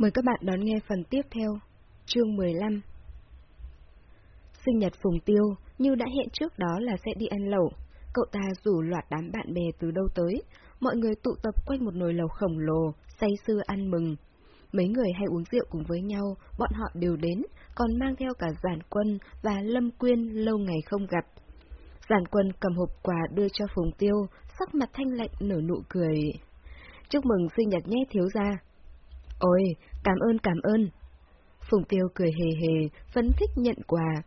Mời các bạn đón nghe phần tiếp theo, chương 15. Sinh nhật Phùng Tiêu, như đã hẹn trước đó là sẽ đi ăn lẩu. Cậu ta rủ loạt đám bạn bè từ đâu tới, mọi người tụ tập quanh một nồi lẩu khổng lồ, say sưa ăn mừng. Mấy người hay uống rượu cùng với nhau, bọn họ đều đến, còn mang theo cả Giản Quân và Lâm Quyên lâu ngày không gặp. Giản Quân cầm hộp quà đưa cho Phùng Tiêu, sắc mặt thanh lạnh nở nụ cười. Chúc mừng sinh nhật nhé thiếu gia. Ôi, cảm ơn cảm ơn. Phùng Tiêu cười hề hề, phấn thích nhận quà.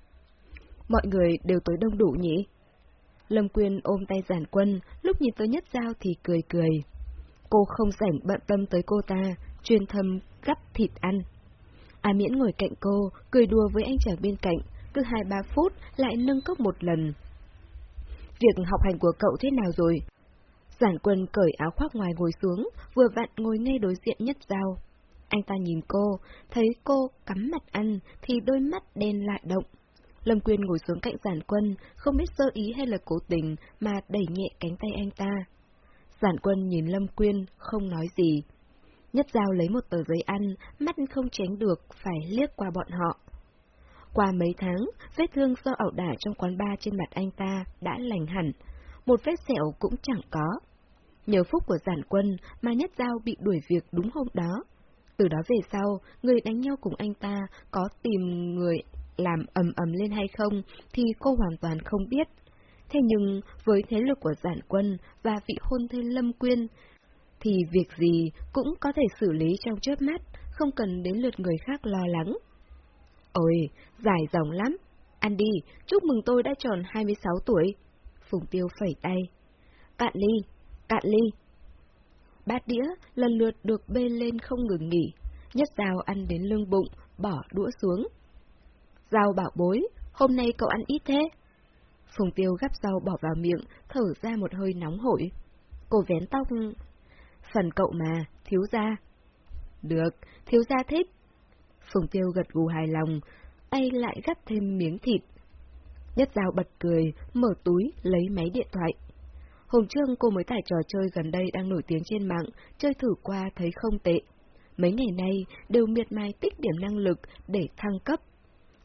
Mọi người đều tới đông đủ nhỉ? Lâm Quyên ôm tay giản quân, lúc nhìn tới nhất giao thì cười cười. Cô không rảnh bận tâm tới cô ta, chuyên thâm gắp thịt ăn. A Miễn ngồi cạnh cô, cười đùa với anh chàng bên cạnh, cứ hai ba phút lại nâng cốc một lần. Việc học hành của cậu thế nào rồi? Giản quân cởi áo khoác ngoài ngồi xuống, vừa vặn ngồi ngay đối diện nhất giao. Anh ta nhìn cô, thấy cô cắm mặt ăn thì đôi mắt đen lại động. Lâm Quyên ngồi xuống cạnh giản quân, không biết sơ ý hay là cố tình mà đẩy nhẹ cánh tay anh ta. Giản quân nhìn Lâm Quyên, không nói gì. Nhất Giao lấy một tờ giấy ăn, mắt không tránh được, phải liếc qua bọn họ. Qua mấy tháng, vết thương do ẩu đả trong quán bar trên mặt anh ta đã lành hẳn, một vết sẹo cũng chẳng có. Nhờ phúc của giản quân mà Nhất Giao bị đuổi việc đúng hôm đó. Từ đó về sau, người đánh nhau cùng anh ta có tìm người làm ầm ầm lên hay không thì cô hoàn toàn không biết. Thế nhưng, với thế lực của giản quân và vị hôn thê Lâm Quyên, thì việc gì cũng có thể xử lý trong chớp mắt, không cần đến lượt người khác lo lắng. Ôi, dài dòng lắm. Ăn đi, chúc mừng tôi đã tròn 26 tuổi. Phùng Tiêu phẩy tay. Cạn ly, cạn ly. Bát đĩa lần lượt được bê lên không ngừng nghỉ. Nhất dao ăn đến lưng bụng, bỏ đũa xuống. Rau bảo bối, hôm nay cậu ăn ít thế. Phùng Tiêu gắp rau bỏ vào miệng, thở ra một hơi nóng hổi. Cô vén tóc. Phần cậu mà, thiếu gia. Được, thiếu gia thích. Phùng Tiêu gật gù hài lòng, tay lại gắp thêm miếng thịt. Nhất dao bật cười, mở túi, lấy máy điện thoại. Hôm trước cô mới tải trò chơi gần đây đang nổi tiếng trên mạng, chơi thử qua thấy không tệ. Mấy ngày nay đều miệt mài tích điểm năng lực để thăng cấp.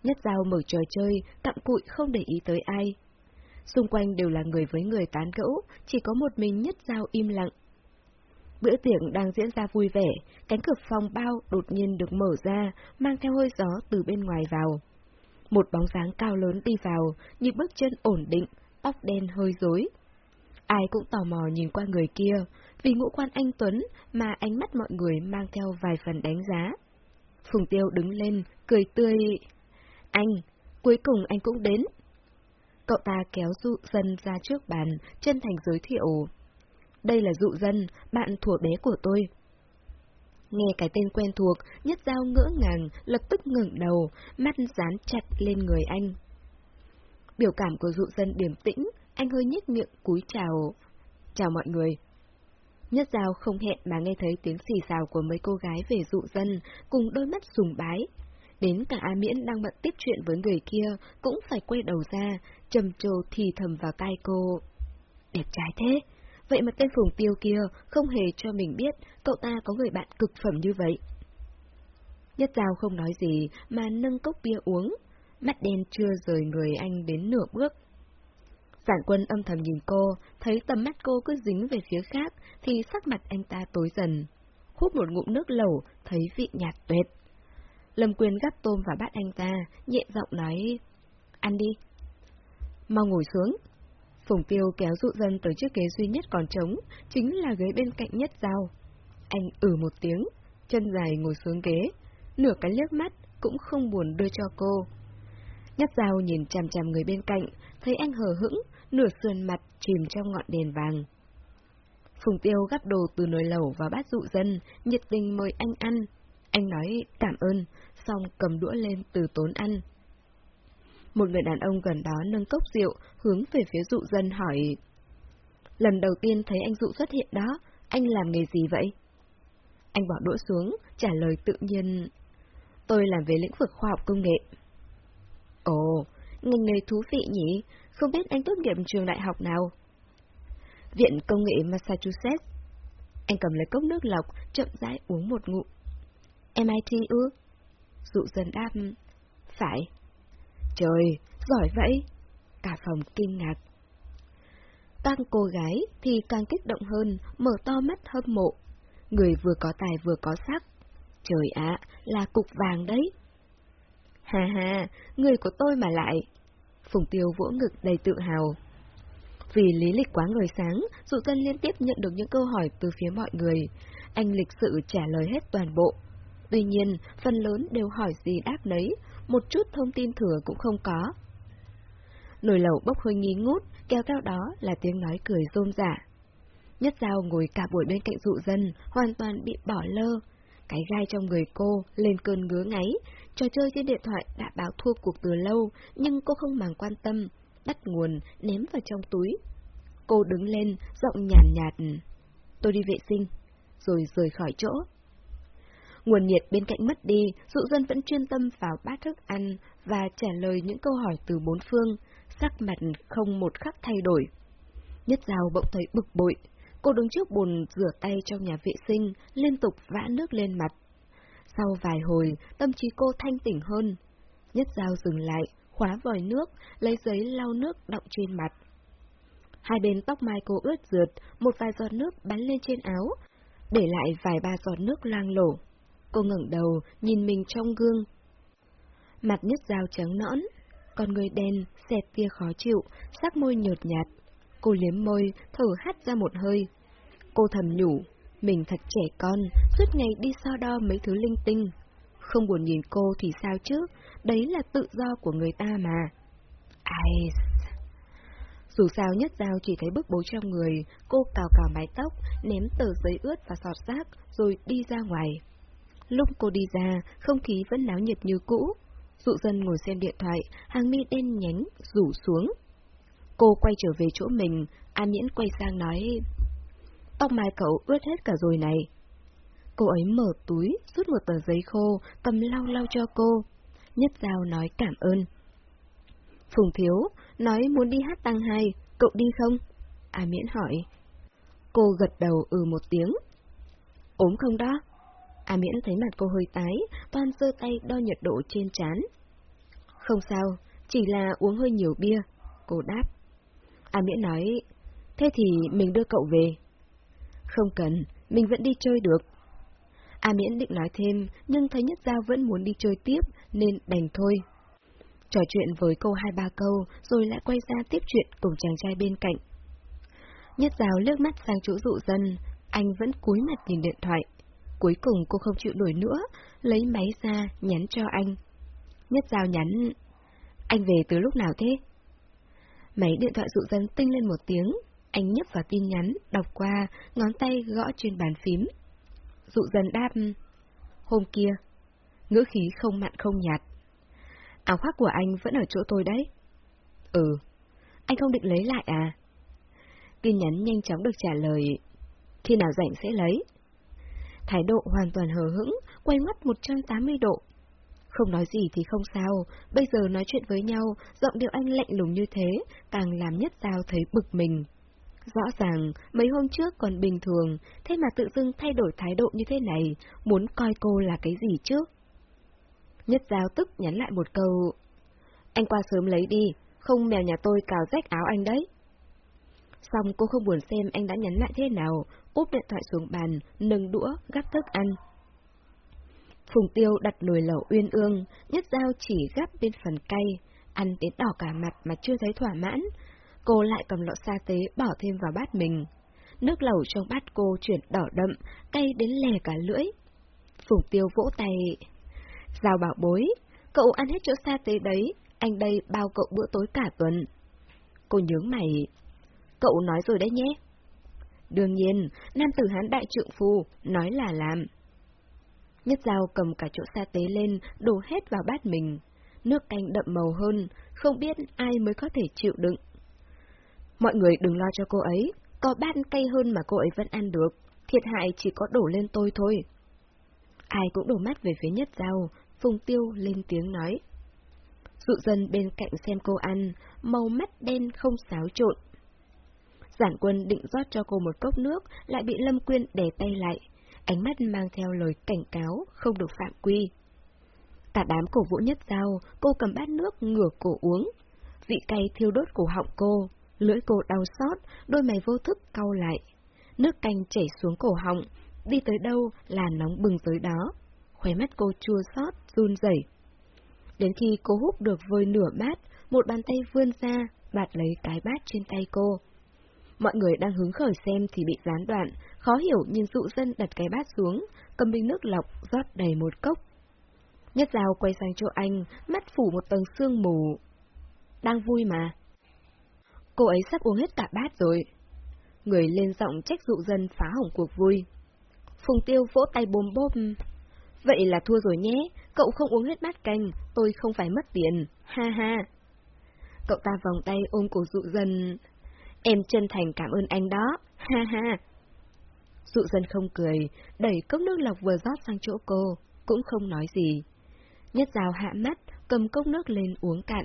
Nhất Giao mở trò chơi, cặm cụi không để ý tới ai. Xung quanh đều là người với người tán gẫu, chỉ có một mình Nhất Giao im lặng. Bữa tiệc đang diễn ra vui vẻ, cánh cửa phòng bao đột nhiên được mở ra, mang theo hơi gió từ bên ngoài vào. Một bóng dáng cao lớn đi vào, như bước chân ổn định, tóc đen hơi rối. Ai cũng tò mò nhìn qua người kia, vì ngũ quan anh Tuấn mà ánh mắt mọi người mang theo vài phần đánh giá. Phùng Tiêu đứng lên, cười tươi. Anh, cuối cùng anh cũng đến. Cậu ta kéo dụ dân ra trước bàn, chân thành giới thiệu. Đây là dụ dân, bạn thủa bé của tôi. Nghe cái tên quen thuộc, nhất dao ngỡ ngàng, lập tức ngẩng đầu, mắt dán chặt lên người anh. Biểu cảm của dụ dân điềm tĩnh, anh hơi nhếch miệng cúi chào. Chào mọi người. Nhất Giao không hẹn mà nghe thấy tiếng xì xào của mấy cô gái về dụ dân, cùng đôi mắt sùng bái. Đến cả A Miễn đang bận tiếp chuyện với người kia, cũng phải quay đầu ra, trầm trồ thì thầm vào tai cô. Đẹp trai thế, vậy mà tên Phùng Tiêu kia không hề cho mình biết cậu ta có người bạn cực phẩm như vậy. Nhất Giao không nói gì mà nâng cốc bia uống, mắt đen chưa rời người anh đến nửa bước. Giản quân âm thầm nhìn cô, thấy tầm mắt cô cứ dính về phía khác, thì sắc mặt anh ta tối dần. Hút một ngụm nước lẩu, thấy vị nhạt tuyệt. Lâm Quyền gắp tôm vào bát anh ta, nhẹ giọng nói, ăn đi. Mau ngồi xuống. Phùng Tiêu kéo dụ dân tới chiếc ghế duy nhất còn trống, chính là ghế bên cạnh nhất dao. Anh ử một tiếng, chân dài ngồi xuống ghế, nửa cái liếc mắt cũng không buồn đưa cho cô. Nhất dao nhìn chằm chằm người bên cạnh, thấy anh hờ hững, nửa sườn mặt chìm trong ngọn đèn vàng. Phùng Tiêu gắp đồ từ nồi lẩu vào bát dụ dân, nhiệt tình mời anh ăn. Anh nói cảm ơn, xong cầm đũa lên từ tốn ăn. Một người đàn ông gần đó nâng cốc rượu, hướng về phía dụ dân hỏi. Lần đầu tiên thấy anh dụ xuất hiện đó, anh làm nghề gì vậy? Anh bỏ đũa xuống, trả lời tự nhiên. Tôi làm về lĩnh vực khoa học công nghệ. Ồ, ngành nghề thú vị nhỉ, không biết anh tốt nghiệp trường đại học nào? Viện Công nghệ Massachusetts. Anh cầm lấy cốc nước lọc, chậm rãi uống một ngụm. MIT ư? Dụ dần đáp, phải. Trời, giỏi vậy! Cả phòng kinh ngạc. Tăng cô gái thì càng kích động hơn, mở to mắt hâm mộ. Người vừa có tài vừa có sắc. Trời ạ, là cục vàng đấy. Hà hà, người của tôi mà lại. Phùng Tiêu vỗ ngực đầy tự hào. Vì lý lịch quá người sáng, dụ Tân liên tiếp nhận được những câu hỏi từ phía mọi người. Anh lịch sự trả lời hết toàn bộ. Tuy nhiên, phần lớn đều hỏi gì đáp nấy, một chút thông tin thừa cũng không có. Nồi lẩu bốc hơi nghi ngút, kéo theo đó là tiếng nói cười rôm rả. Nhất Giao ngồi cả buổi bên cạnh dụ dân, hoàn toàn bị bỏ lơ. Cái gai trong người cô lên cơn ngứa ngáy, trò chơi trên điện thoại đã báo thua cuộc từ lâu, nhưng cô không màng quan tâm, bắt nguồn, ném vào trong túi. Cô đứng lên, giọng nhàn nhạt, nhạt. Tôi đi vệ sinh, rồi rời khỏi chỗ. Nguồn nhiệt bên cạnh mất đi, dụ dân vẫn chuyên tâm vào bát thức ăn và trả lời những câu hỏi từ bốn phương, sắc mặt không một khắc thay đổi. Nhất Giao bỗng thấy bực bội. Cô đứng trước bồn rửa tay trong nhà vệ sinh, liên tục vã nước lên mặt. Sau vài hồi, tâm trí cô thanh tỉnh hơn. Nhất Giao dừng lại, khóa vòi nước, lấy giấy lau nước đọng trên mặt. Hai bên tóc mai cô ướt rượt, một vài giọt nước bắn lên trên áo, để lại vài ba giọt nước loang lổ. Cô ngẩng đầu, nhìn mình trong gương. Mặt nhất dao trắng nõn, con người đen, xẹt tia khó chịu, sắc môi nhợt nhạt. Cô liếm môi, thở hắt ra một hơi. Cô thầm nhủ, mình thật trẻ con, suốt ngày đi so đo mấy thứ linh tinh. Không buồn nhìn cô thì sao chứ, đấy là tự do của người ta mà. Ai... Dù sao nhất dao chỉ thấy bức bối trong người, cô cào cào mái tóc, ném tờ giấy ướt và sọt rác, rồi đi ra ngoài. Lúc cô đi ra, không khí vẫn náo nhiệt như cũ. Dụ dân ngồi xem điện thoại, hàng mi đen nhánh, rủ xuống. Cô quay trở về chỗ mình, An Miễn quay sang nói... Tóc mai cậu ướt hết cả rồi này. Cô ấy mở túi, rút một tờ giấy khô, cầm lau lau cho cô. Nhất Giao nói cảm ơn. Phùng Thiếu, nói muốn đi hát tăng hai, cậu đi không? A Miễn hỏi. Cô gật đầu ừ một tiếng. Ốm không đó? A Miễn thấy mặt cô hơi tái, toàn giơ tay đo nhiệt độ trên trán. Không sao, chỉ là uống hơi nhiều bia, cô đáp. A Miễn nói, thế thì mình đưa cậu về. Không cần, mình vẫn đi chơi được. A Miễn định nói thêm, nhưng thấy Nhất Giao vẫn muốn đi chơi tiếp, nên đành thôi. Trò chuyện với cô hai ba câu, rồi lại quay ra tiếp chuyện cùng chàng trai bên cạnh. Nhất Giao lướt mắt sang chỗ dụ dân, anh vẫn cúi mặt nhìn điện thoại. Cuối cùng cô không chịu nổi nữa, lấy máy ra, nhắn cho anh. Nhất Giao nhắn, anh về từ lúc nào thế? Máy điện thoại dụ dân tinh lên một tiếng, anh nhấp vào tin nhắn, đọc qua, ngón tay gõ trên bàn phím. Dụ dần đáp, hôm kia, ngữ khí không mặn không nhạt. Áo khoác của anh vẫn ở chỗ tôi đấy. Ừ, anh không định lấy lại à? Tin nhắn nhanh chóng được trả lời, khi nào rảnh sẽ lấy. Thái độ hoàn toàn hờ hững, quay mắt 180 độ. Không nói gì thì không sao, bây giờ nói chuyện với nhau, giọng điệu anh lạnh lùng như thế, càng làm nhất giao thấy bực mình. Rõ ràng, mấy hôm trước còn bình thường, thế mà tự dưng thay đổi thái độ như thế này, muốn coi cô là cái gì chứ? Nhất giao tức nhắn lại một câu. Anh qua sớm lấy đi, không mèo nhà tôi cào rách áo anh đấy. Xong cô không buồn xem anh đã nhắn lại thế nào, úp điện thoại xuống bàn, nâng đũa, gắp thức ăn. Phùng tiêu đặt nồi lẩu uyên ương, nhất dao chỉ gắp bên phần cay, ăn đến đỏ cả mặt mà chưa thấy thỏa mãn. Cô lại cầm lọ sa tế bỏ thêm vào bát mình. Nước lẩu trong bát cô chuyển đỏ đậm, cay đến lè cả lưỡi. Phùng tiêu vỗ tay. Giao bảo bối, cậu ăn hết chỗ sa tế đấy, anh đây bao cậu bữa tối cả tuần. Cô nhướng mày. Cậu nói rồi đấy nhé. Đương nhiên, nam tử hán đại trượng phu, nói là làm. Nhất dao cầm cả chỗ sa tế lên, đổ hết vào bát mình. Nước canh đậm màu hơn, không biết ai mới có thể chịu đựng. Mọi người đừng lo cho cô ấy, có bát cay hơn mà cô ấy vẫn ăn được, thiệt hại chỉ có đổ lên tôi thôi. Ai cũng đổ mắt về phía nhất dao, Phùng Tiêu lên tiếng nói. Dụ dân bên cạnh xem cô ăn, màu mắt đen không xáo trộn. Giản quân định rót cho cô một cốc nước, lại bị Lâm Quyên đè tay lại. ánh mắt mang theo lời cảnh cáo không được phạm quy. Cả đám cổ vũ nhất dao, cô cầm bát nước ngửa cổ uống. Vị cay thiêu đốt cổ họng cô, lưỡi cô đau xót, đôi mày vô thức cau lại. Nước canh chảy xuống cổ họng, đi tới đâu là nóng bừng tới đó. Khóe mắt cô chua xót, run rẩy. Đến khi cô hút được vơi nửa bát, một bàn tay vươn ra, bạt lấy cái bát trên tay cô. Mọi người đang hứng khởi xem thì bị gián đoạn, khó hiểu nhìn dụ dân đặt cái bát xuống, cầm bình nước lọc rót đầy một cốc. Nhất dao quay sang chỗ anh, mắt phủ một tầng sương mù. Đang vui mà. Cô ấy sắp uống hết cả bát rồi. Người lên giọng trách dụ dân phá hỏng cuộc vui. Phùng tiêu vỗ tay bồm bốp. Vậy là thua rồi nhé, cậu không uống hết bát canh, tôi không phải mất tiền, ha ha. Cậu ta vòng tay ôm cổ dụ dân. Em chân thành cảm ơn anh đó, ha ha. Dụ dân không cười, đẩy cốc nước lọc vừa rót sang chỗ cô, cũng không nói gì. Nhất rào hạ mắt, cầm cốc nước lên uống cạn.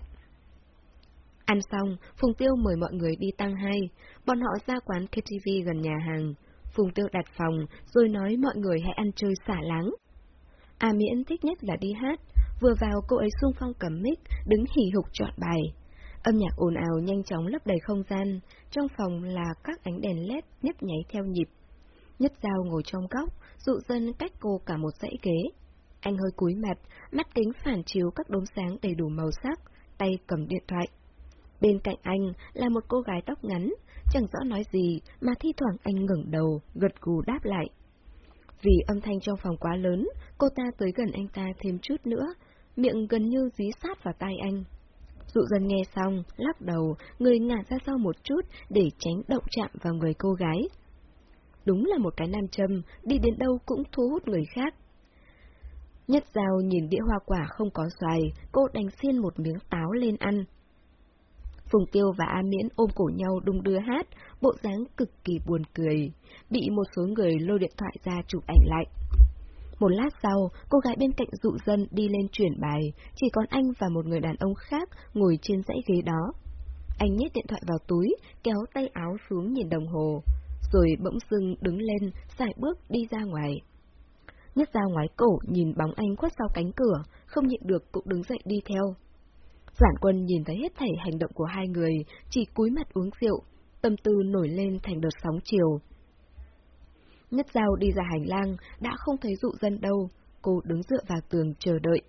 Ăn xong, Phùng Tiêu mời mọi người đi tăng hai, bọn họ ra quán KTV gần nhà hàng. Phùng Tiêu đặt phòng, rồi nói mọi người hãy ăn chơi xả láng. A Miễn thích nhất là đi hát, vừa vào cô ấy sung phong cầm mic, đứng hỉ hục chọn bài. Âm nhạc ồn ào nhanh chóng lấp đầy không gian, trong phòng là các ánh đèn led nhấp nháy theo nhịp. Nhất dao ngồi trong góc, dụ dân cách cô cả một dãy ghế. Anh hơi cúi mặt, mắt kính phản chiếu các đốm sáng đầy đủ màu sắc, tay cầm điện thoại. Bên cạnh anh là một cô gái tóc ngắn, chẳng rõ nói gì mà thi thoảng anh ngẩng đầu, gật gù đáp lại. Vì âm thanh trong phòng quá lớn, cô ta tới gần anh ta thêm chút nữa, miệng gần như dí sát vào tai anh. Dụ dần nghe xong, lắc đầu, người ngả ra sau một chút để tránh động chạm vào người cô gái. Đúng là một cái nam châm, đi đến đâu cũng thu hút người khác. Nhất dao nhìn đĩa hoa quả không có xoài, cô đánh xiên một miếng táo lên ăn. Phùng Tiêu và A Miễn ôm cổ nhau đung đưa hát, bộ dáng cực kỳ buồn cười, bị một số người lôi điện thoại ra chụp ảnh lại. Một lát sau, cô gái bên cạnh dụ dân đi lên chuyển bài, chỉ còn anh và một người đàn ông khác ngồi trên dãy ghế đó. Anh nhét điện thoại vào túi, kéo tay áo xuống nhìn đồng hồ, rồi bỗng dưng đứng lên, sải bước đi ra ngoài. Nhất ra ngoái cổ nhìn bóng anh khuất sau cánh cửa, không nhịn được cũng đứng dậy đi theo. Giản quân nhìn thấy hết thảy hành động của hai người, chỉ cúi mặt uống rượu, tâm tư nổi lên thành đợt sóng chiều. Nhất dao đi ra hành lang, đã không thấy dụ dân đâu, cô đứng dựa vào tường chờ đợi.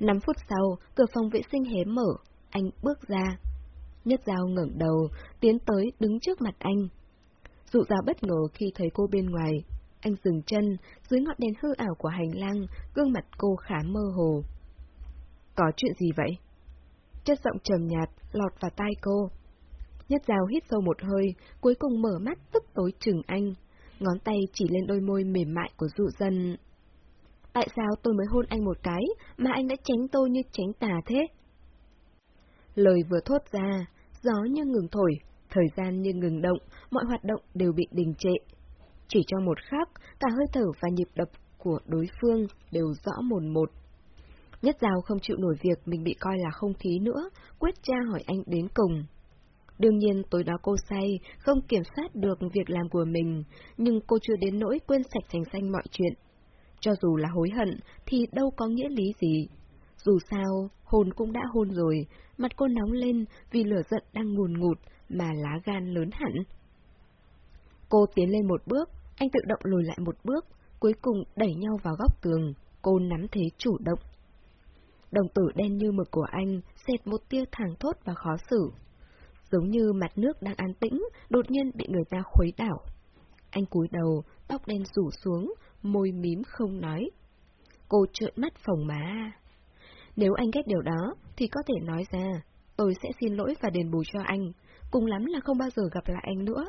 Năm phút sau, cửa phòng vệ sinh hé mở, anh bước ra. Nhất dao ngẩng đầu, tiến tới đứng trước mặt anh. Dụ dao bất ngờ khi thấy cô bên ngoài. Anh dừng chân, dưới ngọn đèn hư ảo của hành lang, gương mặt cô khá mơ hồ. Có chuyện gì vậy? Chất giọng trầm nhạt, lọt vào tai cô. Nhất dao hít sâu một hơi, cuối cùng mở mắt tức tối chừng anh. Ngón tay chỉ lên đôi môi mềm mại của dụ dân. Tại sao tôi mới hôn anh một cái, mà anh đã tránh tôi như tránh tà thế? Lời vừa thốt ra, gió như ngừng thổi, thời gian như ngừng động, mọi hoạt động đều bị đình trệ. Chỉ trong một khắc, cả hơi thở và nhịp đập của đối phương đều rõ mồn một. Nhất Giao không chịu nổi việc mình bị coi là không khí nữa, quyết tra hỏi anh đến cùng. Đương nhiên tối đó cô say, không kiểm soát được việc làm của mình, nhưng cô chưa đến nỗi quên sạch sành xanh mọi chuyện. Cho dù là hối hận, thì đâu có nghĩa lý gì. Dù sao, hồn cũng đã hôn rồi, mặt cô nóng lên vì lửa giận đang ngùn ngụt, mà lá gan lớn hẳn. Cô tiến lên một bước, anh tự động lùi lại một bước, cuối cùng đẩy nhau vào góc tường, cô nắm thế chủ động. Đồng tử đen như mực của anh xẹt một tia thẳng thốt và khó xử. Giống như mặt nước đang an tĩnh, đột nhiên bị người ta khuấy đảo. Anh cúi đầu, tóc đen rủ xuống, môi mím không nói. Cô trợn mắt phồng má. Nếu anh ghét điều đó, thì có thể nói ra. Tôi sẽ xin lỗi và đền bù cho anh. Cùng lắm là không bao giờ gặp lại anh nữa.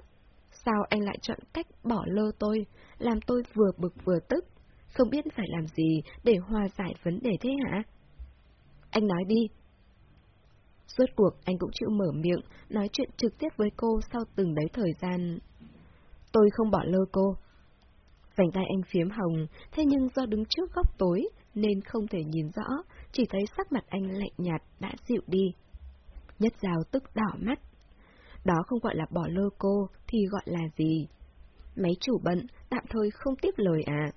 Sao anh lại chọn cách bỏ lơ tôi, làm tôi vừa bực vừa tức, không biết phải làm gì để hòa giải vấn đề thế hả? Anh nói đi. Suốt cuộc anh cũng chịu mở miệng, nói chuyện trực tiếp với cô sau từng đấy thời gian. Tôi không bỏ lơ cô. Vành tay anh phiếm hồng, thế nhưng do đứng trước góc tối nên không thể nhìn rõ, chỉ thấy sắc mặt anh lạnh nhạt đã dịu đi. Nhất rào tức đỏ mắt. Đó không gọi là bỏ lơ cô, thì gọi là gì? Máy chủ bận, tạm thời không tiếp lời à?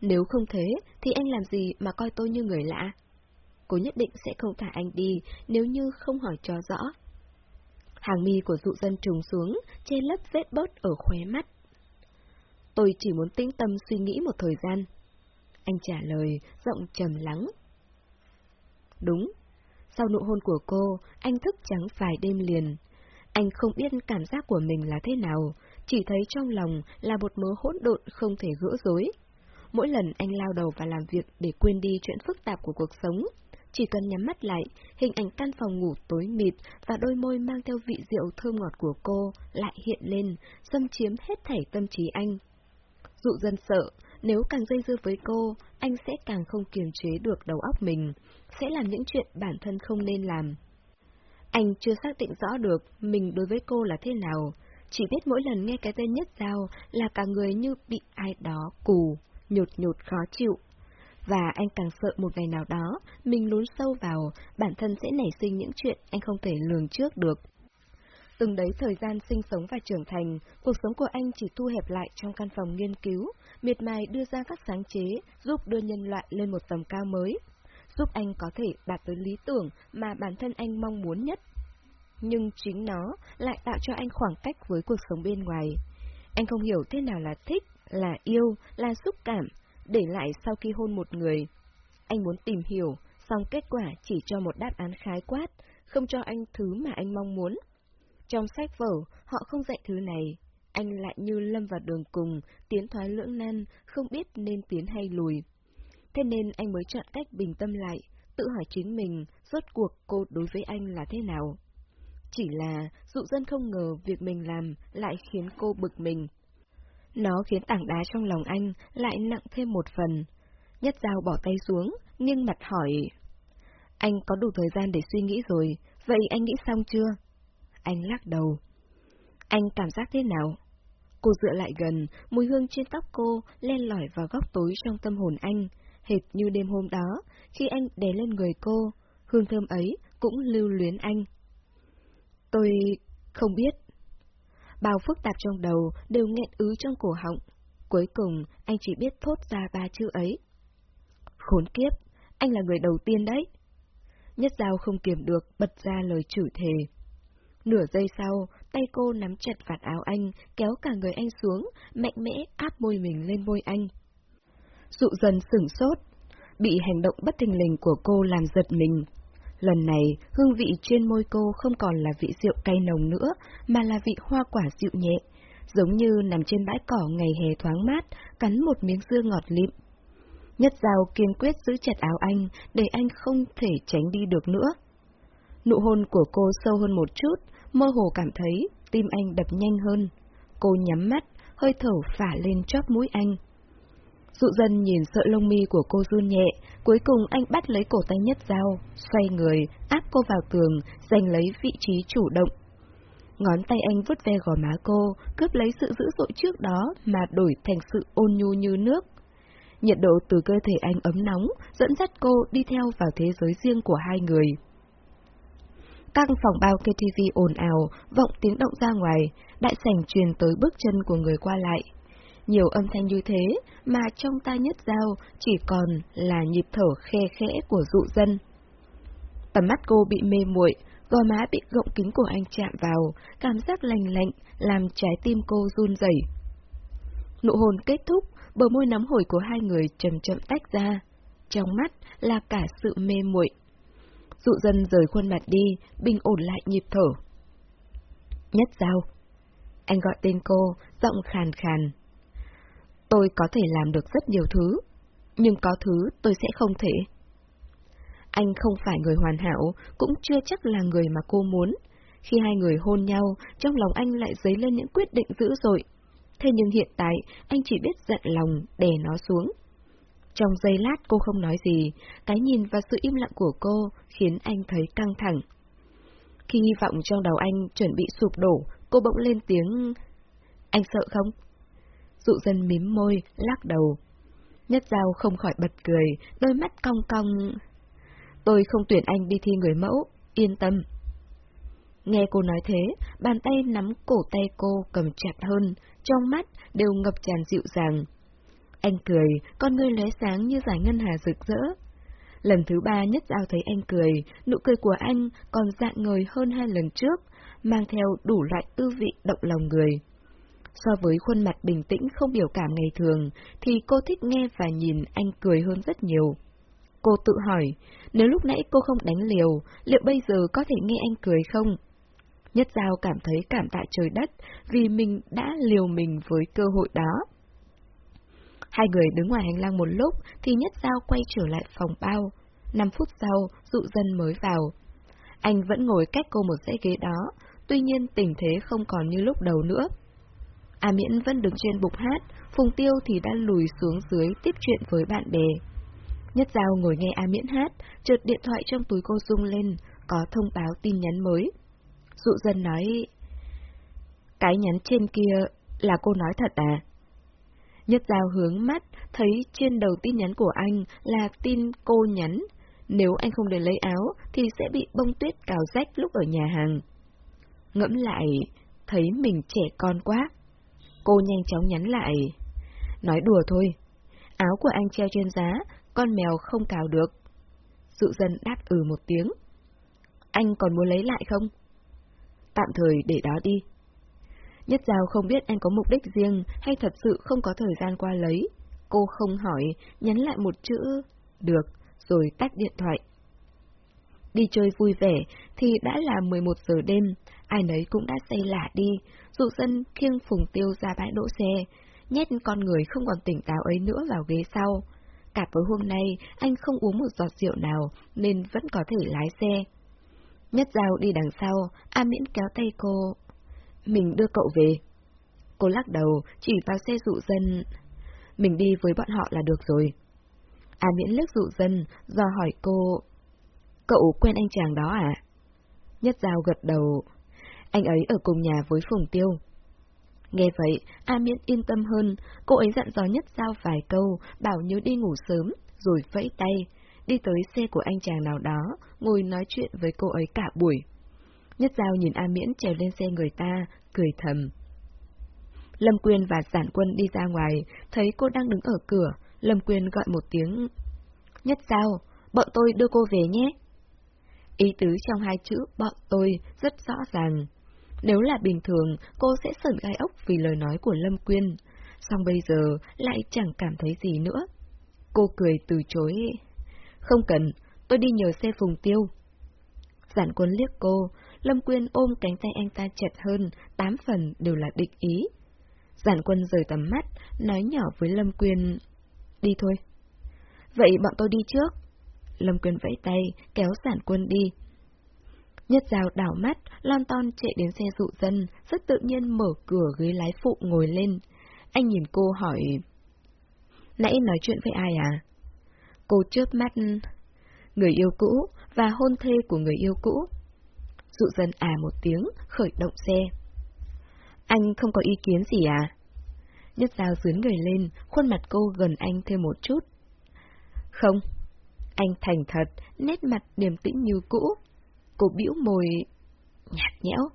Nếu không thế, thì anh làm gì mà coi tôi như người lạ? Cô nhất định sẽ không thả anh đi nếu như không hỏi cho rõ. Hàng mi của dụ dân trùng xuống, che lấp vết bớt ở khóe mắt. Tôi chỉ muốn tĩnh tâm suy nghĩ một thời gian. Anh trả lời, giọng trầm lắng. Đúng. Sau nụ hôn của cô, anh thức trắng vài đêm liền. Anh không biết cảm giác của mình là thế nào, chỉ thấy trong lòng là một mớ hỗn độn không thể gỡ rối. Mỗi lần anh lao đầu vào làm việc để quên đi chuyện phức tạp của cuộc sống, chỉ cần nhắm mắt lại, hình ảnh căn phòng ngủ tối mịt và đôi môi mang theo vị rượu thơm ngọt của cô lại hiện lên, xâm chiếm hết thảy tâm trí anh. Dụ dân sợ, nếu càng dây dưa với cô, anh sẽ càng không kiềm chế được đầu óc mình, sẽ làm những chuyện bản thân không nên làm. Anh chưa xác định rõ được mình đối với cô là thế nào, chỉ biết mỗi lần nghe cái tên nhất giao là cả người như bị ai đó cù, nhột nhột khó chịu. Và anh càng sợ một ngày nào đó, mình lún sâu vào, bản thân sẽ nảy sinh những chuyện anh không thể lường trước được. Từng đấy thời gian sinh sống và trưởng thành, cuộc sống của anh chỉ thu hẹp lại trong căn phòng nghiên cứu, miệt mài đưa ra các sáng chế, giúp đưa nhân loại lên một tầm cao mới, giúp anh có thể đạt tới lý tưởng mà bản thân anh mong muốn nhất. Nhưng chính nó lại tạo cho anh khoảng cách với cuộc sống bên ngoài. Anh không hiểu thế nào là thích, là yêu, là xúc cảm, để lại sau khi hôn một người. Anh muốn tìm hiểu, song kết quả chỉ cho một đáp án khái quát, không cho anh thứ mà anh mong muốn. Trong sách vở, họ không dạy thứ này. Anh lại như lâm vào đường cùng, tiến thoái lưỡng nan, không biết nên tiến hay lùi. Thế nên anh mới chọn cách bình tâm lại, tự hỏi chính mình, rốt cuộc cô đối với anh là thế nào. Chỉ là, dụ dân không ngờ việc mình làm lại khiến cô bực mình. Nó khiến tảng đá trong lòng anh lại nặng thêm một phần. Nhất dao bỏ tay xuống, nhưng mặt hỏi. Anh có đủ thời gian để suy nghĩ rồi, vậy anh nghĩ xong chưa? Anh lắc đầu. Anh cảm giác thế nào? Cô dựa lại gần, mùi hương trên tóc cô len lỏi vào góc tối trong tâm hồn anh, hệt như đêm hôm đó, khi anh đè lên người cô, hương thơm ấy cũng lưu luyến anh. Tôi không biết. Bao phức tạp trong đầu đều nghẹn ứ trong cổ họng. Cuối cùng, anh chỉ biết thốt ra ba chữ ấy. Khốn kiếp, anh là người đầu tiên đấy. Nhất dao không kiềm được, bật ra lời chửi thề. Nửa giây sau, tay cô nắm chặt vạt áo anh, kéo cả người anh xuống, mạnh mẽ áp môi mình lên môi anh. Dụ dần sửng sốt, bị hành động bất thình lình của cô làm giật mình. Lần này, hương vị trên môi cô không còn là vị rượu cay nồng nữa, mà là vị hoa quả dịu nhẹ, giống như nằm trên bãi cỏ ngày hè thoáng mát, cắn một miếng dưa ngọt lịm. Nhất dao kiên quyết giữ chặt áo anh, để anh không thể tránh đi được nữa. Nụ hôn của cô sâu hơn một chút, mơ hồ cảm thấy tim anh đập nhanh hơn. Cô nhắm mắt, hơi thở phả lên chóp mũi anh. Dụ dân nhìn sợ lông mi của cô run nhẹ, cuối cùng anh bắt lấy cổ tay nhất dao, xoay người, áp cô vào tường, giành lấy vị trí chủ động. Ngón tay anh vứt ve gò má cô, cướp lấy sự dữ dội trước đó mà đổi thành sự ôn nhu như nước. Nhiệt độ từ cơ thể anh ấm nóng, dẫn dắt cô đi theo vào thế giới riêng của hai người. Căng phòng bao KTV ồn ào, vọng tiếng động ra ngoài, đại sảnh truyền tới bước chân của người qua lại. Nhiều âm thanh như thế, mà trong tai nhất dao chỉ còn là nhịp thở khe khẽ của dụ dân. Tầm mắt cô bị mê muội, gò má bị gọng kính của anh chạm vào, cảm giác lành lạnh, làm trái tim cô run rẩy. Nụ hôn kết thúc, bờ môi nóng hổi của hai người chậm chậm tách ra. Trong mắt là cả sự mê muội. Dụ dân rời khuôn mặt đi, bình ổn lại nhịp thở. Nhất giao. Anh gọi tên cô, giọng khàn khàn. Tôi có thể làm được rất nhiều thứ, nhưng có thứ tôi sẽ không thể. Anh không phải người hoàn hảo, cũng chưa chắc là người mà cô muốn. Khi hai người hôn nhau, trong lòng anh lại dấy lên những quyết định dữ dội. Thế nhưng hiện tại, anh chỉ biết giận lòng, đè nó xuống. Trong giây lát cô không nói gì, cái nhìn và sự im lặng của cô khiến anh thấy căng thẳng. Khi hy vọng trong đầu anh chuẩn bị sụp đổ, cô bỗng lên tiếng... Anh sợ không? Dụ dân mím môi, lắc đầu. Nhất dao không khỏi bật cười, đôi mắt cong cong. Tôi không tuyển anh đi thi người mẫu, yên tâm. Nghe cô nói thế, bàn tay nắm cổ tay cô cầm chặt hơn, trong mắt đều ngập tràn dịu dàng. Anh cười, con ngươi lóe sáng như giải ngân hà rực rỡ. Lần thứ ba nhất giao thấy anh cười, nụ cười của anh còn dạng người hơn hai lần trước, mang theo đủ loại tư vị động lòng người. So với khuôn mặt bình tĩnh không biểu cảm ngày thường, thì cô thích nghe và nhìn anh cười hơn rất nhiều. Cô tự hỏi, nếu lúc nãy cô không đánh liều, liệu bây giờ có thể nghe anh cười không? Nhất Giao cảm thấy cảm tạ trời đất vì mình đã liều mình với cơ hội đó. Hai người đứng ngoài hành lang một lúc thì Nhất Giao quay trở lại phòng bao. Năm phút sau, dụ dân mới vào. Anh vẫn ngồi cách cô một dãy ghế đó, tuy nhiên tình thế không còn như lúc đầu nữa. A Miễn vẫn đứng trên bục hát, Phùng Tiêu thì đã lùi xuống dưới tiếp chuyện với bạn bè. Nhất Giao ngồi nghe A Miễn hát, chợt điện thoại trong túi cô rung lên, có thông báo tin nhắn mới. Dụ dân nói... Cái nhắn trên kia là cô nói thật à? Nhất Giao hướng mắt, thấy trên đầu tin nhắn của anh là tin cô nhắn. Nếu anh không để lấy áo, thì sẽ bị bông tuyết cào rách lúc ở nhà hàng. Ngẫm lại, thấy mình trẻ con quá. Cô nhanh chóng nhắn lại. Nói đùa thôi. Áo của anh treo trên giá, con mèo không cào được. Dụ dân đáp ừ một tiếng. Anh còn muốn lấy lại không? Tạm thời để đó đi. Nhất Giao không biết anh có mục đích riêng hay thật sự không có thời gian qua lấy. Cô không hỏi, nhắn lại một chữ, được, rồi tắt điện thoại. Đi chơi vui vẻ thì đã là 11 giờ đêm, ai nấy cũng đã say lạ đi, dụ dân khiêng phùng tiêu ra bãi đỗ xe, nhét con người không còn tỉnh táo ấy nữa vào ghế sau. Cả với hôm nay, anh không uống một giọt rượu nào, nên vẫn có thể lái xe. Nhất Giao đi đằng sau, A Miễn kéo tay cô. Mình đưa cậu về. Cô lắc đầu, chỉ vào xe dụ dân. Mình đi với bọn họ là được rồi. A Miễn lướt dụ dân, do hỏi cô. Cậu quen anh chàng đó à? Nhất Giao gật đầu. Anh ấy ở cùng nhà với Phùng Tiêu. Nghe vậy, A Miễn yên tâm hơn, cô ấy dặn dò Nhất Giao vài câu, bảo nhớ đi ngủ sớm, rồi vẫy tay, đi tới xe của anh chàng nào đó, ngồi nói chuyện với cô ấy cả buổi. Nhất Giao nhìn A Miễn trèo lên xe người ta, cười thầm. Lâm Quyên và Giản Quân đi ra ngoài, thấy cô đang đứng ở cửa, Lâm Quyên gọi một tiếng. Nhất Giao, bọn tôi đưa cô về nhé. Ý tứ trong hai chữ bọn tôi rất rõ ràng. Nếu là bình thường, cô sẽ sởn gai ốc vì lời nói của Lâm Quyên. Xong bây giờ lại chẳng cảm thấy gì nữa. Cô cười từ chối. Không cần, tôi đi nhờ xe phùng tiêu. Giản quân liếc cô, Lâm Quyên ôm cánh tay anh ta chặt hơn, tám phần đều là định ý. Giản quân rời tầm mắt, nói nhỏ với Lâm Quyên, đi thôi. Vậy bọn tôi đi trước. Lâm Quyên vẫy tay, kéo giản quân đi. Nhất rào đảo mắt, lon ton chạy đến xe dụ dân, rất tự nhiên mở cửa ghế lái phụ ngồi lên. Anh nhìn cô hỏi... Nãy nói chuyện với ai à? Cô chớp mắt... Người yêu cũ và hôn thê của người yêu cũ. Dụ dân à một tiếng, khởi động xe. Anh không có ý kiến gì à? Nhất dao dướn người lên, khuôn mặt cô gần anh thêm một chút. Không. Anh thành thật, nét mặt điềm tĩnh như cũ. Cô bĩu môi, nhạt nhẽo.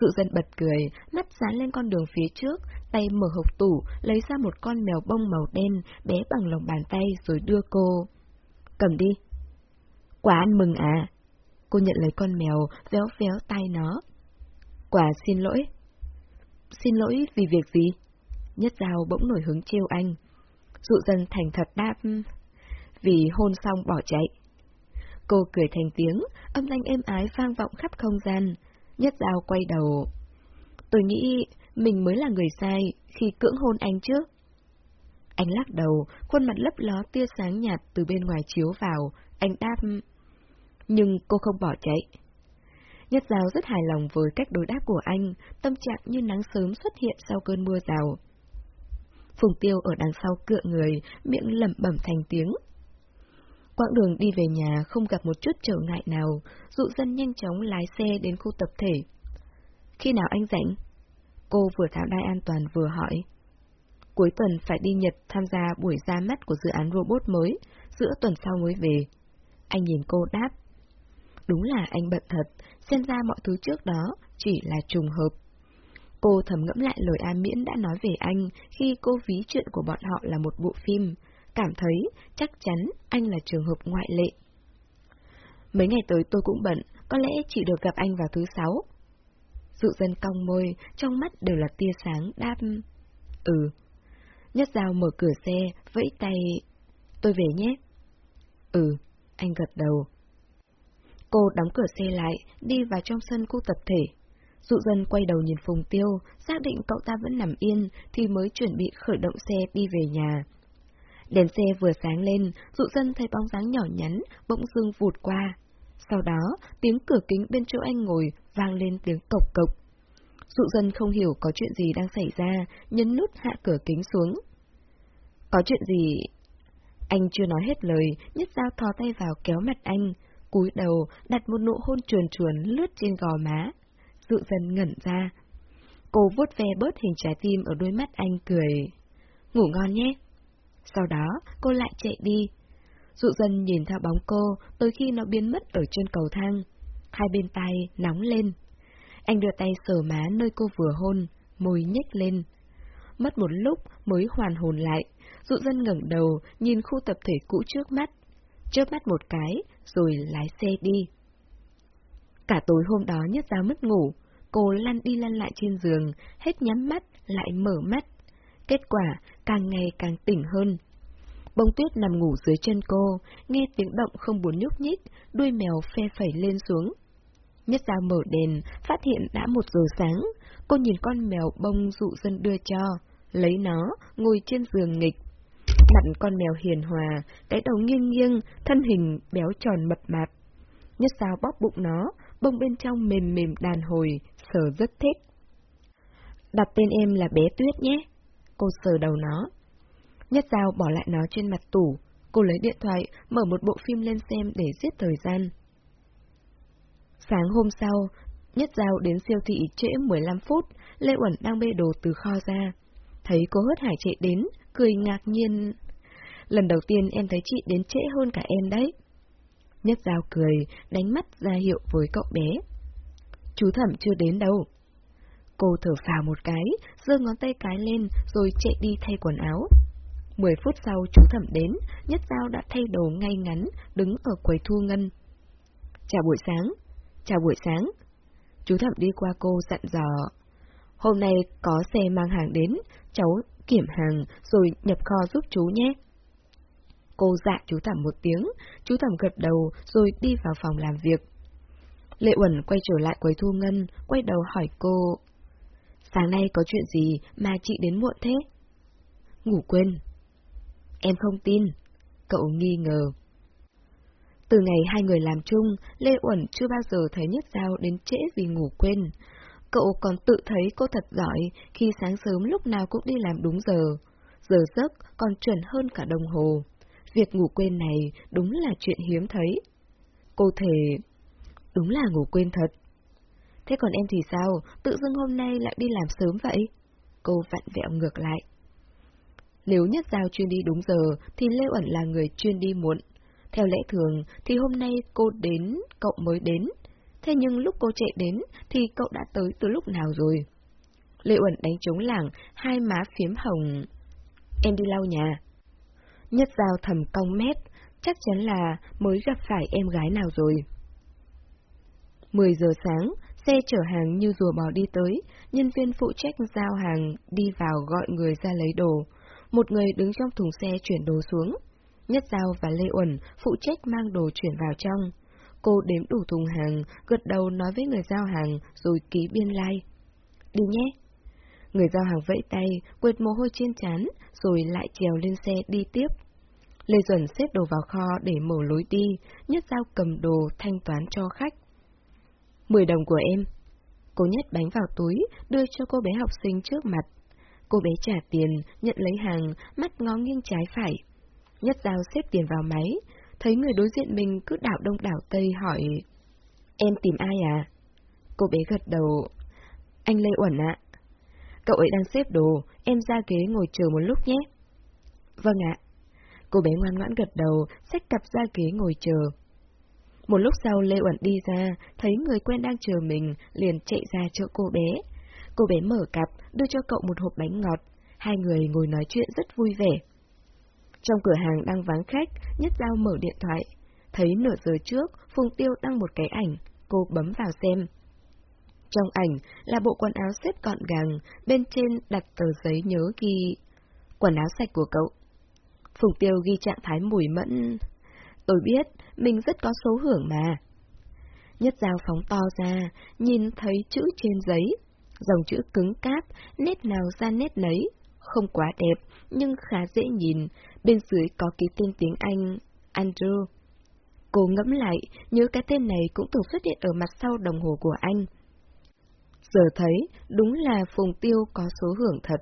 Dụ dân bật cười, mắt dán lên con đường phía trước, tay mở hộp tủ, lấy ra một con mèo bông màu đen, bé bằng lòng bàn tay rồi đưa cô. Cầm đi. Quả ăn mừng à? Cô nhận lấy con mèo, véo véo tay nó. Quả xin lỗi. Xin lỗi vì việc gì? Nhất dao bỗng nổi hứng trêu anh. Dụ dân thành thật đáp. Vì hôn xong bỏ chạy. Cô cười thành tiếng, âm thanh êm ái vang vọng khắp không gian. Nhất dao quay đầu. Tôi nghĩ mình mới là người sai khi cưỡng hôn anh trước. Anh lắc đầu, khuôn mặt lấp ló tia sáng nhạt từ bên ngoài chiếu vào, anh đáp. Nhưng cô không bỏ chạy. Nhất Giao rất hài lòng với cách đối đáp của anh, tâm trạng như nắng sớm xuất hiện sau cơn mưa rào. Phùng Tiêu ở đằng sau cựa người, miệng lẩm bẩm thành tiếng. Quãng đường đi về nhà không gặp một chút trở ngại nào, dụ dân nhanh chóng lái xe đến khu tập thể. Khi nào anh rảnh? Cô vừa tháo đai an toàn vừa hỏi. Cuối tuần phải đi Nhật tham gia buổi ra mắt của dự án robot mới, giữa tuần sau mới về. Anh nhìn cô đáp. Đúng là anh bận thật, xem ra mọi thứ trước đó chỉ là trùng hợp. Cô thầm ngẫm lại lời A Miễn đã nói về anh khi cô ví chuyện của bọn họ là một bộ phim, cảm thấy chắc chắn anh là trường hợp ngoại lệ. Mấy ngày tới tôi cũng bận, có lẽ chỉ được gặp anh vào thứ sáu. Dụ dân cong môi, trong mắt đều là tia sáng đáp. Ừ. Nhất dao mở cửa xe, vẫy tay. Tôi về nhé. Ừ, anh gật đầu. Cô đóng cửa xe lại, đi vào trong sân khu tập thể. Dụ dân quay đầu nhìn Phùng Tiêu, xác định cậu ta vẫn nằm yên, thì mới chuẩn bị khởi động xe đi về nhà. Đèn xe vừa sáng lên, dụ dân thấy bóng dáng nhỏ nhắn, bỗng dưng vụt qua. Sau đó, tiếng cửa kính bên chỗ anh ngồi vang lên tiếng cộc cộc. Dụ dân không hiểu có chuyện gì đang xảy ra, nhấn nút hạ cửa kính xuống. Có chuyện gì? Anh chưa nói hết lời, nhất dao thò tay vào kéo mặt anh, cúi đầu đặt một nụ hôn chuồn chuồn lướt trên gò má. Dụ dân ngẩn ra. Cô vuốt ve bớt hình trái tim ở đôi mắt anh cười. Ngủ ngon nhé. Sau đó, cô lại chạy đi. Dụ dân nhìn theo bóng cô, tới khi nó biến mất ở trên cầu thang. Hai bên tay nóng lên. Anh đưa tay sờ má nơi cô vừa hôn, môi nhếch lên. Mất một lúc mới hoàn hồn lại, dụ dân ngẩng đầu, nhìn khu tập thể cũ trước mắt. Chớp mắt một cái, rồi lái xe đi. Cả tối hôm đó nhất ra mất ngủ, cô lăn đi lăn lại trên giường, hết nhắm mắt, lại mở mắt. Kết quả, càng ngày càng tỉnh hơn. Bông tuyết nằm ngủ dưới chân cô, nghe tiếng động không buồn nhúc nhích, đuôi mèo phe phẩy lên xuống. Nhất ra mở đèn, phát hiện đã một giờ sáng, cô nhìn con mèo bông dụ dân đưa cho, lấy nó, ngồi trên giường nghịch. Mặt con mèo hiền hòa, cái đầu nghiêng nghiêng, thân hình béo tròn mập mạp. Nhất sao bóp bụng nó, bông bên trong mềm mềm đàn hồi, sờ rất thích. Đặt tên em là bé Tuyết nhé. Cô sờ đầu nó. Nhất dao bỏ lại nó trên mặt tủ. Cô lấy điện thoại, mở một bộ phim lên xem để giết thời gian. Sáng hôm sau, Nhất Giao đến siêu thị trễ 15 phút, Lê Uẩn đang bê đồ từ kho ra. Thấy cô hớt hải chạy đến, cười ngạc nhiên. Lần đầu tiên em thấy chị đến trễ hơn cả em đấy. Nhất Giao cười, đánh mắt ra hiệu với cậu bé. Chú thẩm chưa đến đâu. Cô thở phào một cái, giơ ngón tay cái lên rồi chạy đi thay quần áo. Mười phút sau chú thẩm đến, Nhất Giao đã thay đồ ngay ngắn, đứng ở quầy thu ngân. Chào buổi sáng. Chào buổi sáng. Chú thẩm đi qua cô dặn dò. Hôm nay có xe mang hàng đến, cháu kiểm hàng rồi nhập kho giúp chú nhé. Cô dạ chú thẩm một tiếng, chú thẩm gật đầu rồi đi vào phòng làm việc. Lệ Uẩn quay trở lại quầy thu ngân, quay đầu hỏi cô. Sáng nay có chuyện gì mà chị đến muộn thế? Ngủ quên. Em không tin. Cậu nghi ngờ. Từ ngày hai người làm chung, Lê Uẩn chưa bao giờ thấy Nhất Giao đến trễ vì ngủ quên. Cậu còn tự thấy cô thật giỏi khi sáng sớm lúc nào cũng đi làm đúng giờ. Giờ giấc còn chuẩn hơn cả đồng hồ. Việc ngủ quên này đúng là chuyện hiếm thấy. Cô thề, đúng là ngủ quên thật. Thế còn em thì sao, tự dưng hôm nay lại đi làm sớm vậy? Cô vặn vẹo ngược lại. Nếu nhất giao chuyên đi đúng giờ, thì Lê Uẩn là người chuyên đi muộn. Theo lẽ thường thì hôm nay cô đến, cậu mới đến. Thế nhưng lúc cô chạy đến thì cậu đã tới từ lúc nào rồi? Lê Uẩn đánh trống lảng, hai má phiếm hồng. Em đi lau nhà. Nhất giao thầm cong mét, chắc chắn là mới gặp phải em gái nào rồi. 10 giờ sáng, xe chở hàng như rùa bò đi tới, nhân viên phụ trách giao hàng đi vào gọi người ra lấy đồ. Một người đứng trong thùng xe chuyển đồ xuống. Nhất Giao và Lê Uẩn phụ trách mang đồ chuyển vào trong. Cô đếm đủ thùng hàng, gật đầu nói với người giao hàng rồi ký biên lai. Like. Đi nhé. Người giao hàng vẫy tay, quệt mồ hôi trên chán, rồi lại trèo lên xe đi tiếp. Lê Duẩn xếp đồ vào kho để mở lối đi, Nhất Giao cầm đồ thanh toán cho khách. Mười đồng của em. Cô nhét bánh vào túi, đưa cho cô bé học sinh trước mặt. Cô bé trả tiền, nhận lấy hàng, mắt ngó nghiêng trái phải. Nhất Giao xếp tiền vào máy, thấy người đối diện mình cứ đảo đông đảo tây hỏi Em tìm ai à? Cô bé gật đầu Anh Lê Uẩn ạ Cậu ấy đang xếp đồ, em ra ghế ngồi chờ một lúc nhé Vâng ạ Cô bé ngoan ngoãn gật đầu, xách cặp ra ghế ngồi chờ một lúc sau Lê Uẩn đi ra, thấy người quen đang chờ mình, liền chạy ra chỗ cô bé. Cô bé mở cặp, đưa cho cậu một hộp bánh ngọt. Hai người ngồi nói chuyện rất vui vẻ. Trong cửa hàng đang vắng khách, Nhất Giao mở điện thoại. Thấy nửa giờ trước, Phùng Tiêu đăng một cái ảnh, cô bấm vào xem. Trong ảnh là bộ quần áo xếp gọn gàng, bên trên đặt tờ giấy nhớ ghi quần áo sạch của cậu. Phùng Tiêu ghi trạng thái mùi mẫn. Tôi biết, mình rất có số hưởng mà. Nhất dao phóng to ra, nhìn thấy chữ trên giấy. Dòng chữ cứng cáp, nét nào ra nét nấy. Không quá đẹp, nhưng khá dễ nhìn. Bên dưới có ký tên tiếng Anh, Andrew. Cô ngẫm lại, nhớ cái tên này cũng từng xuất hiện ở mặt sau đồng hồ của anh. Giờ thấy, đúng là Phùng Tiêu có số hưởng thật.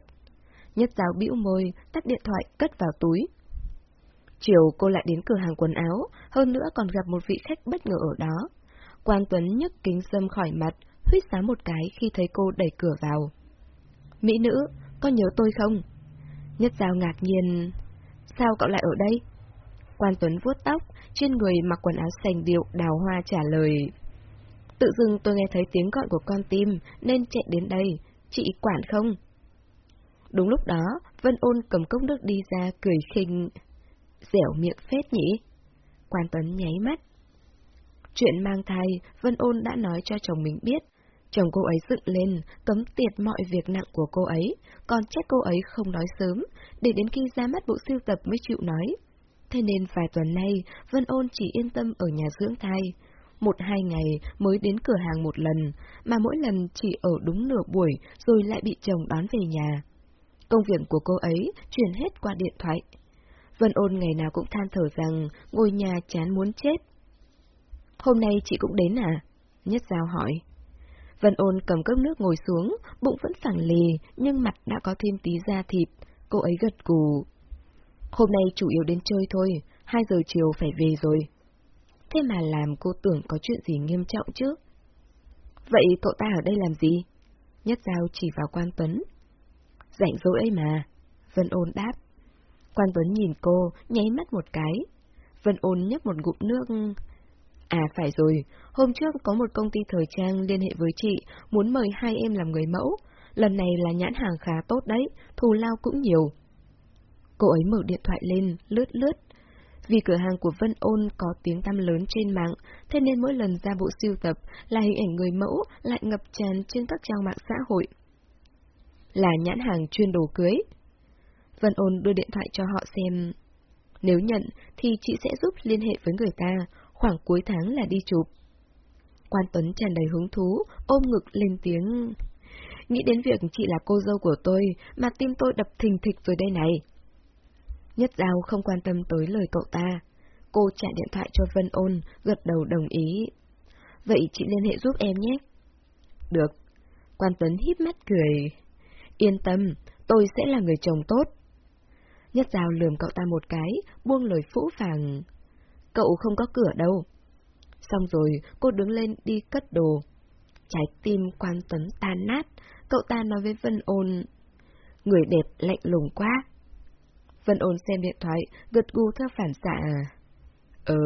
Nhất giáo bĩu môi, tắt điện thoại cất vào túi. Chiều cô lại đến cửa hàng quần áo, hơn nữa còn gặp một vị khách bất ngờ ở đó. Quan Tuấn nhấc kính dâm khỏi mặt, huyết xá một cái khi thấy cô đẩy cửa vào. Mỹ nữ, có nhớ tôi không? Nhất Giao ngạc nhiên. Sao cậu lại ở đây? Quan Tuấn vuốt tóc, trên người mặc quần áo sành điệu đào hoa trả lời. Tự dưng tôi nghe thấy tiếng gọi của con tim, nên chạy đến đây. Chị quản không? Đúng lúc đó, Vân ôn cầm cốc nước đi ra, cười khinh. Dẻo miệng phết nhỉ? Quan Tuấn nháy mắt. Chuyện mang thai, Vân ôn đã nói cho chồng mình biết. Chồng cô ấy dựng lên, cấm tiệt mọi việc nặng của cô ấy, còn trách cô ấy không nói sớm, để đến khi ra mắt bộ siêu tập mới chịu nói. Thế nên vài tuần nay, Vân ôn chỉ yên tâm ở nhà dưỡng thai. Một hai ngày mới đến cửa hàng một lần, mà mỗi lần chỉ ở đúng nửa buổi rồi lại bị chồng đón về nhà. Công việc của cô ấy chuyển hết qua điện thoại. Vân ôn ngày nào cũng than thở rằng ngồi nhà chán muốn chết. Hôm nay chị cũng đến à? Nhất Giao hỏi. Vân ôn cầm cốc nước ngồi xuống, bụng vẫn phẳng lì, nhưng mặt đã có thêm tí da thịt. Cô ấy gật cù. Hôm nay chủ yếu đến chơi thôi, hai giờ chiều phải về rồi. Thế mà làm cô tưởng có chuyện gì nghiêm trọng chứ? Vậy cậu ta ở đây làm gì? Nhất Giao chỉ vào quan Tuấn. Rảnh rỗi ấy mà. Vân ôn đáp. Quan Tuấn nhìn cô, nháy mắt một cái. Vân ôn nhấp một ngụm nước. À phải rồi, hôm trước có một công ty thời trang liên hệ với chị, muốn mời hai em làm người mẫu. Lần này là nhãn hàng khá tốt đấy, thù lao cũng nhiều. Cô ấy mở điện thoại lên, lướt lướt. Vì cửa hàng của Vân Ôn có tiếng tăm lớn trên mạng, thế nên mỗi lần ra bộ siêu tập là hình ảnh người mẫu lại ngập tràn trên các trang mạng xã hội. Là nhãn hàng chuyên đồ cưới. Vân Ôn đưa điện thoại cho họ xem. Nếu nhận, thì chị sẽ giúp liên hệ với người ta, khoảng cuối tháng là đi chụp. Quan Tuấn tràn đầy hứng thú, ôm ngực lên tiếng. Nghĩ đến việc chị là cô dâu của tôi, mà tim tôi đập thình thịch rồi đây này. Nhất Giao không quan tâm tới lời cậu ta. Cô chạy điện thoại cho Vân Ôn, gật đầu đồng ý. Vậy chị liên hệ giúp em nhé. Được. Quan Tuấn híp mắt cười. Yên tâm, tôi sẽ là người chồng tốt. Nhất Giao lườm cậu ta một cái, buông lời phũ phàng. Cậu không có cửa đâu. Xong rồi, cô đứng lên đi cất đồ. Trái tim quan tuấn tan nát, cậu ta nói với Vân ôn. Người đẹp lạnh lùng quá. Vân ôn xem điện thoại, gật gù theo phản xạ. Ờ,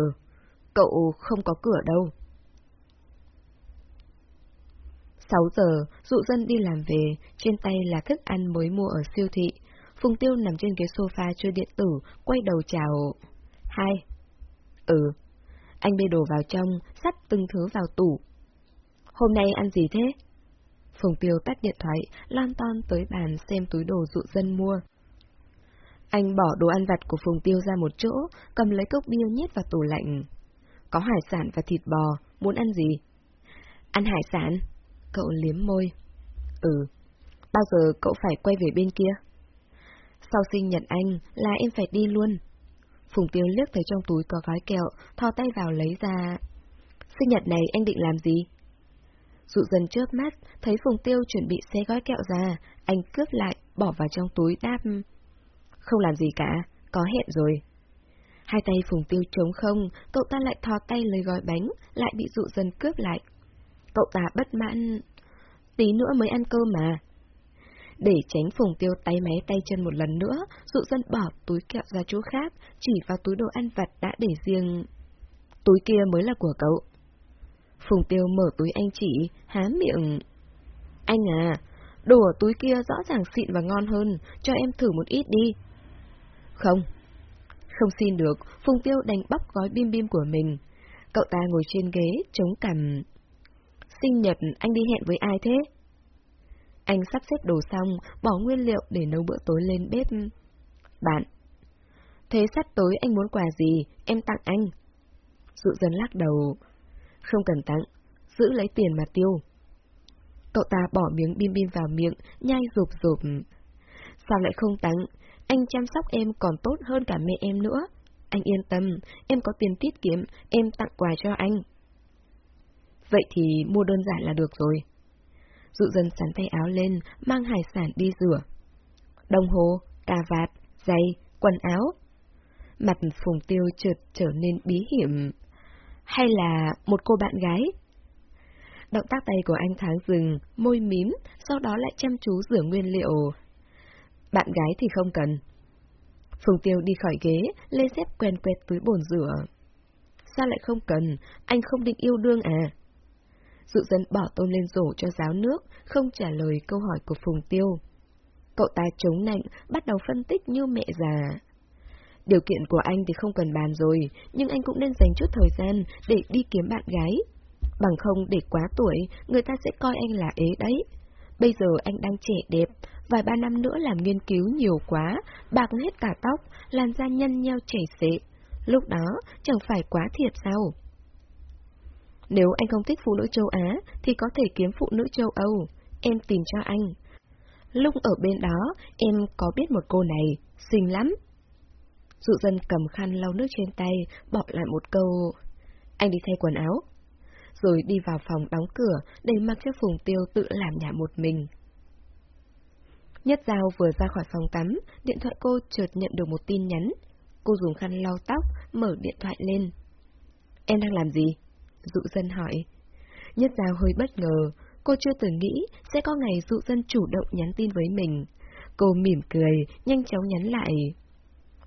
cậu không có cửa đâu. 6 giờ, dụ dân đi làm về, trên tay là thức ăn mới mua ở siêu thị. Phùng Tiêu nằm trên ghế sofa chơi điện tử, quay đầu chào. Hai. Ừ. Anh bê đồ vào trong, sắp từng thứ vào tủ. Hôm nay ăn gì thế? Phùng Tiêu tắt điện thoại, lan ton tới bàn xem túi đồ dụ dân mua. Anh bỏ đồ ăn vặt của Phùng Tiêu ra một chỗ, cầm lấy cốc bia nhét vào tủ lạnh. Có hải sản và thịt bò, muốn ăn gì? Ăn hải sản? Cậu liếm môi. Ừ. Bao giờ cậu phải quay về bên kia? Sau sinh nhật anh là em phải đi luôn. Phùng Tiêu liếc thấy trong túi có gói kẹo, thò tay vào lấy ra. Sinh nhật này anh định làm gì? Dụ dần chớp mắt, thấy Phùng Tiêu chuẩn bị xé gói kẹo ra, anh cướp lại, bỏ vào trong túi đáp. Không làm gì cả, có hẹn rồi. Hai tay Phùng Tiêu trống không, cậu ta lại thò tay lấy gói bánh, lại bị dụ dần cướp lại. Cậu ta bất mãn. Tí nữa mới ăn cơm mà. Để tránh Phùng Tiêu tay máy tay chân một lần nữa, dụ dân bỏ túi kẹo ra chỗ khác, chỉ vào túi đồ ăn vặt đã để riêng. túi kia mới là của cậu. Phùng Tiêu mở túi anh chỉ, há miệng. Anh à, đồ ở túi kia rõ ràng xịn và ngon hơn, cho em thử một ít đi. Không. Không xin được, Phùng Tiêu đành bóc gói bim bim của mình. Cậu ta ngồi trên ghế, chống cằm. Sinh nhật anh đi hẹn với ai thế? Anh sắp xếp đồ xong, bỏ nguyên liệu để nấu bữa tối lên bếp. Bạn. Thế sắp tối anh muốn quà gì, em tặng anh. Dụ dân lắc đầu. Không cần tặng, giữ lấy tiền mà tiêu. Cậu ta bỏ miếng bim bim vào miệng, nhai rụp rụp. Sao lại không tặng? Anh chăm sóc em còn tốt hơn cả mẹ em nữa. Anh yên tâm, em có tiền tiết kiệm, em tặng quà cho anh. Vậy thì mua đơn giản là được rồi. Dụ dân sắn tay áo lên, mang hải sản đi rửa. Đồng hồ, cà vạt, giày, quần áo. Mặt phùng tiêu trượt trở nên bí hiểm. Hay là một cô bạn gái? Động tác tay của anh tháng dừng, môi mím, sau đó lại chăm chú rửa nguyên liệu. Bạn gái thì không cần. Phùng Tiêu đi khỏi ghế, lê xếp quen quẹt túi bồn rửa. Sao lại không cần, anh không định yêu đương à? Dụ dân bỏ tôn lên rổ cho ráo nước, không trả lời câu hỏi của Phùng Tiêu. Cậu ta chống nạnh, bắt đầu phân tích như mẹ già. Điều kiện của anh thì không cần bàn rồi, nhưng anh cũng nên dành chút thời gian để đi kiếm bạn gái. Bằng không để quá tuổi, người ta sẽ coi anh là ế đấy. Bây giờ anh đang trẻ đẹp, vài ba năm nữa làm nghiên cứu nhiều quá, bạc hết cả tóc, làn da nhân nheo chảy xệ. Lúc đó, chẳng phải quá thiệt sao? Nếu anh không thích phụ nữ châu Á, thì có thể kiếm phụ nữ châu Âu. Em tìm cho anh. Lúc ở bên đó, em có biết một cô này, xinh lắm. Dụ dân cầm khăn lau nước trên tay, bỏ lại một câu. Anh đi thay quần áo. Rồi đi vào phòng đóng cửa, để mặc cho Phùng Tiêu tự làm nhà một mình. Nhất Giao vừa ra khỏi phòng tắm, điện thoại cô chợt nhận được một tin nhắn. Cô dùng khăn lau tóc, mở điện thoại lên. Em đang làm gì? Dụ dân hỏi. Nhất Giao hơi bất ngờ, cô chưa từng nghĩ sẽ có ngày dụ dân chủ động nhắn tin với mình. Cô mỉm cười, nhanh chóng nhắn lại.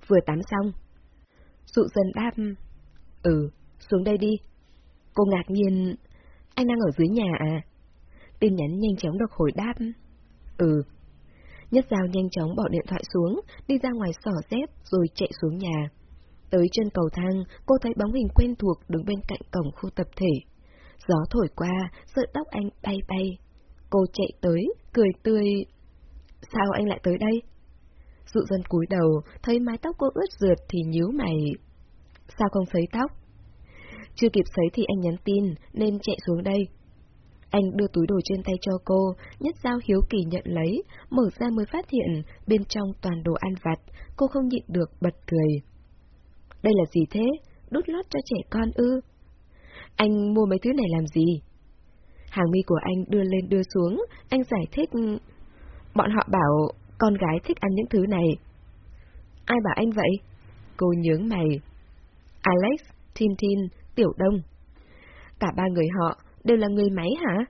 Vừa tắm xong. Dụ dân đáp. Ừ, xuống đây đi. Cô ngạc nhiên. Anh đang ở dưới nhà à? Tin nhắn nhanh chóng được hồi đáp. Ừ. Nhất Giao nhanh chóng bỏ điện thoại xuống, đi ra ngoài sỏ dép rồi chạy xuống nhà. Tới chân cầu thang, cô thấy bóng hình quen thuộc đứng bên cạnh cổng khu tập thể. Gió thổi qua, sợi tóc anh bay bay. Cô chạy tới, cười tươi. Sao anh lại tới đây? Dụ dân cúi đầu, thấy mái tóc cô ướt rượt thì nhíu mày. Sao không sấy tóc? Chưa kịp sấy thì anh nhắn tin, nên chạy xuống đây. Anh đưa túi đồ trên tay cho cô, nhất dao hiếu kỳ nhận lấy, mở ra mới phát hiện bên trong toàn đồ ăn vặt, cô không nhịn được bật cười. Đây là gì thế? Đút lót cho trẻ con ư? Anh mua mấy thứ này làm gì? Hàng mi của anh đưa lên đưa xuống, anh giải thích... Bọn họ bảo con gái thích ăn những thứ này. Ai bảo anh vậy? Cô nhướng mày. Alex, Tintin, Tiểu Đông. Cả ba người họ đều là người máy hả?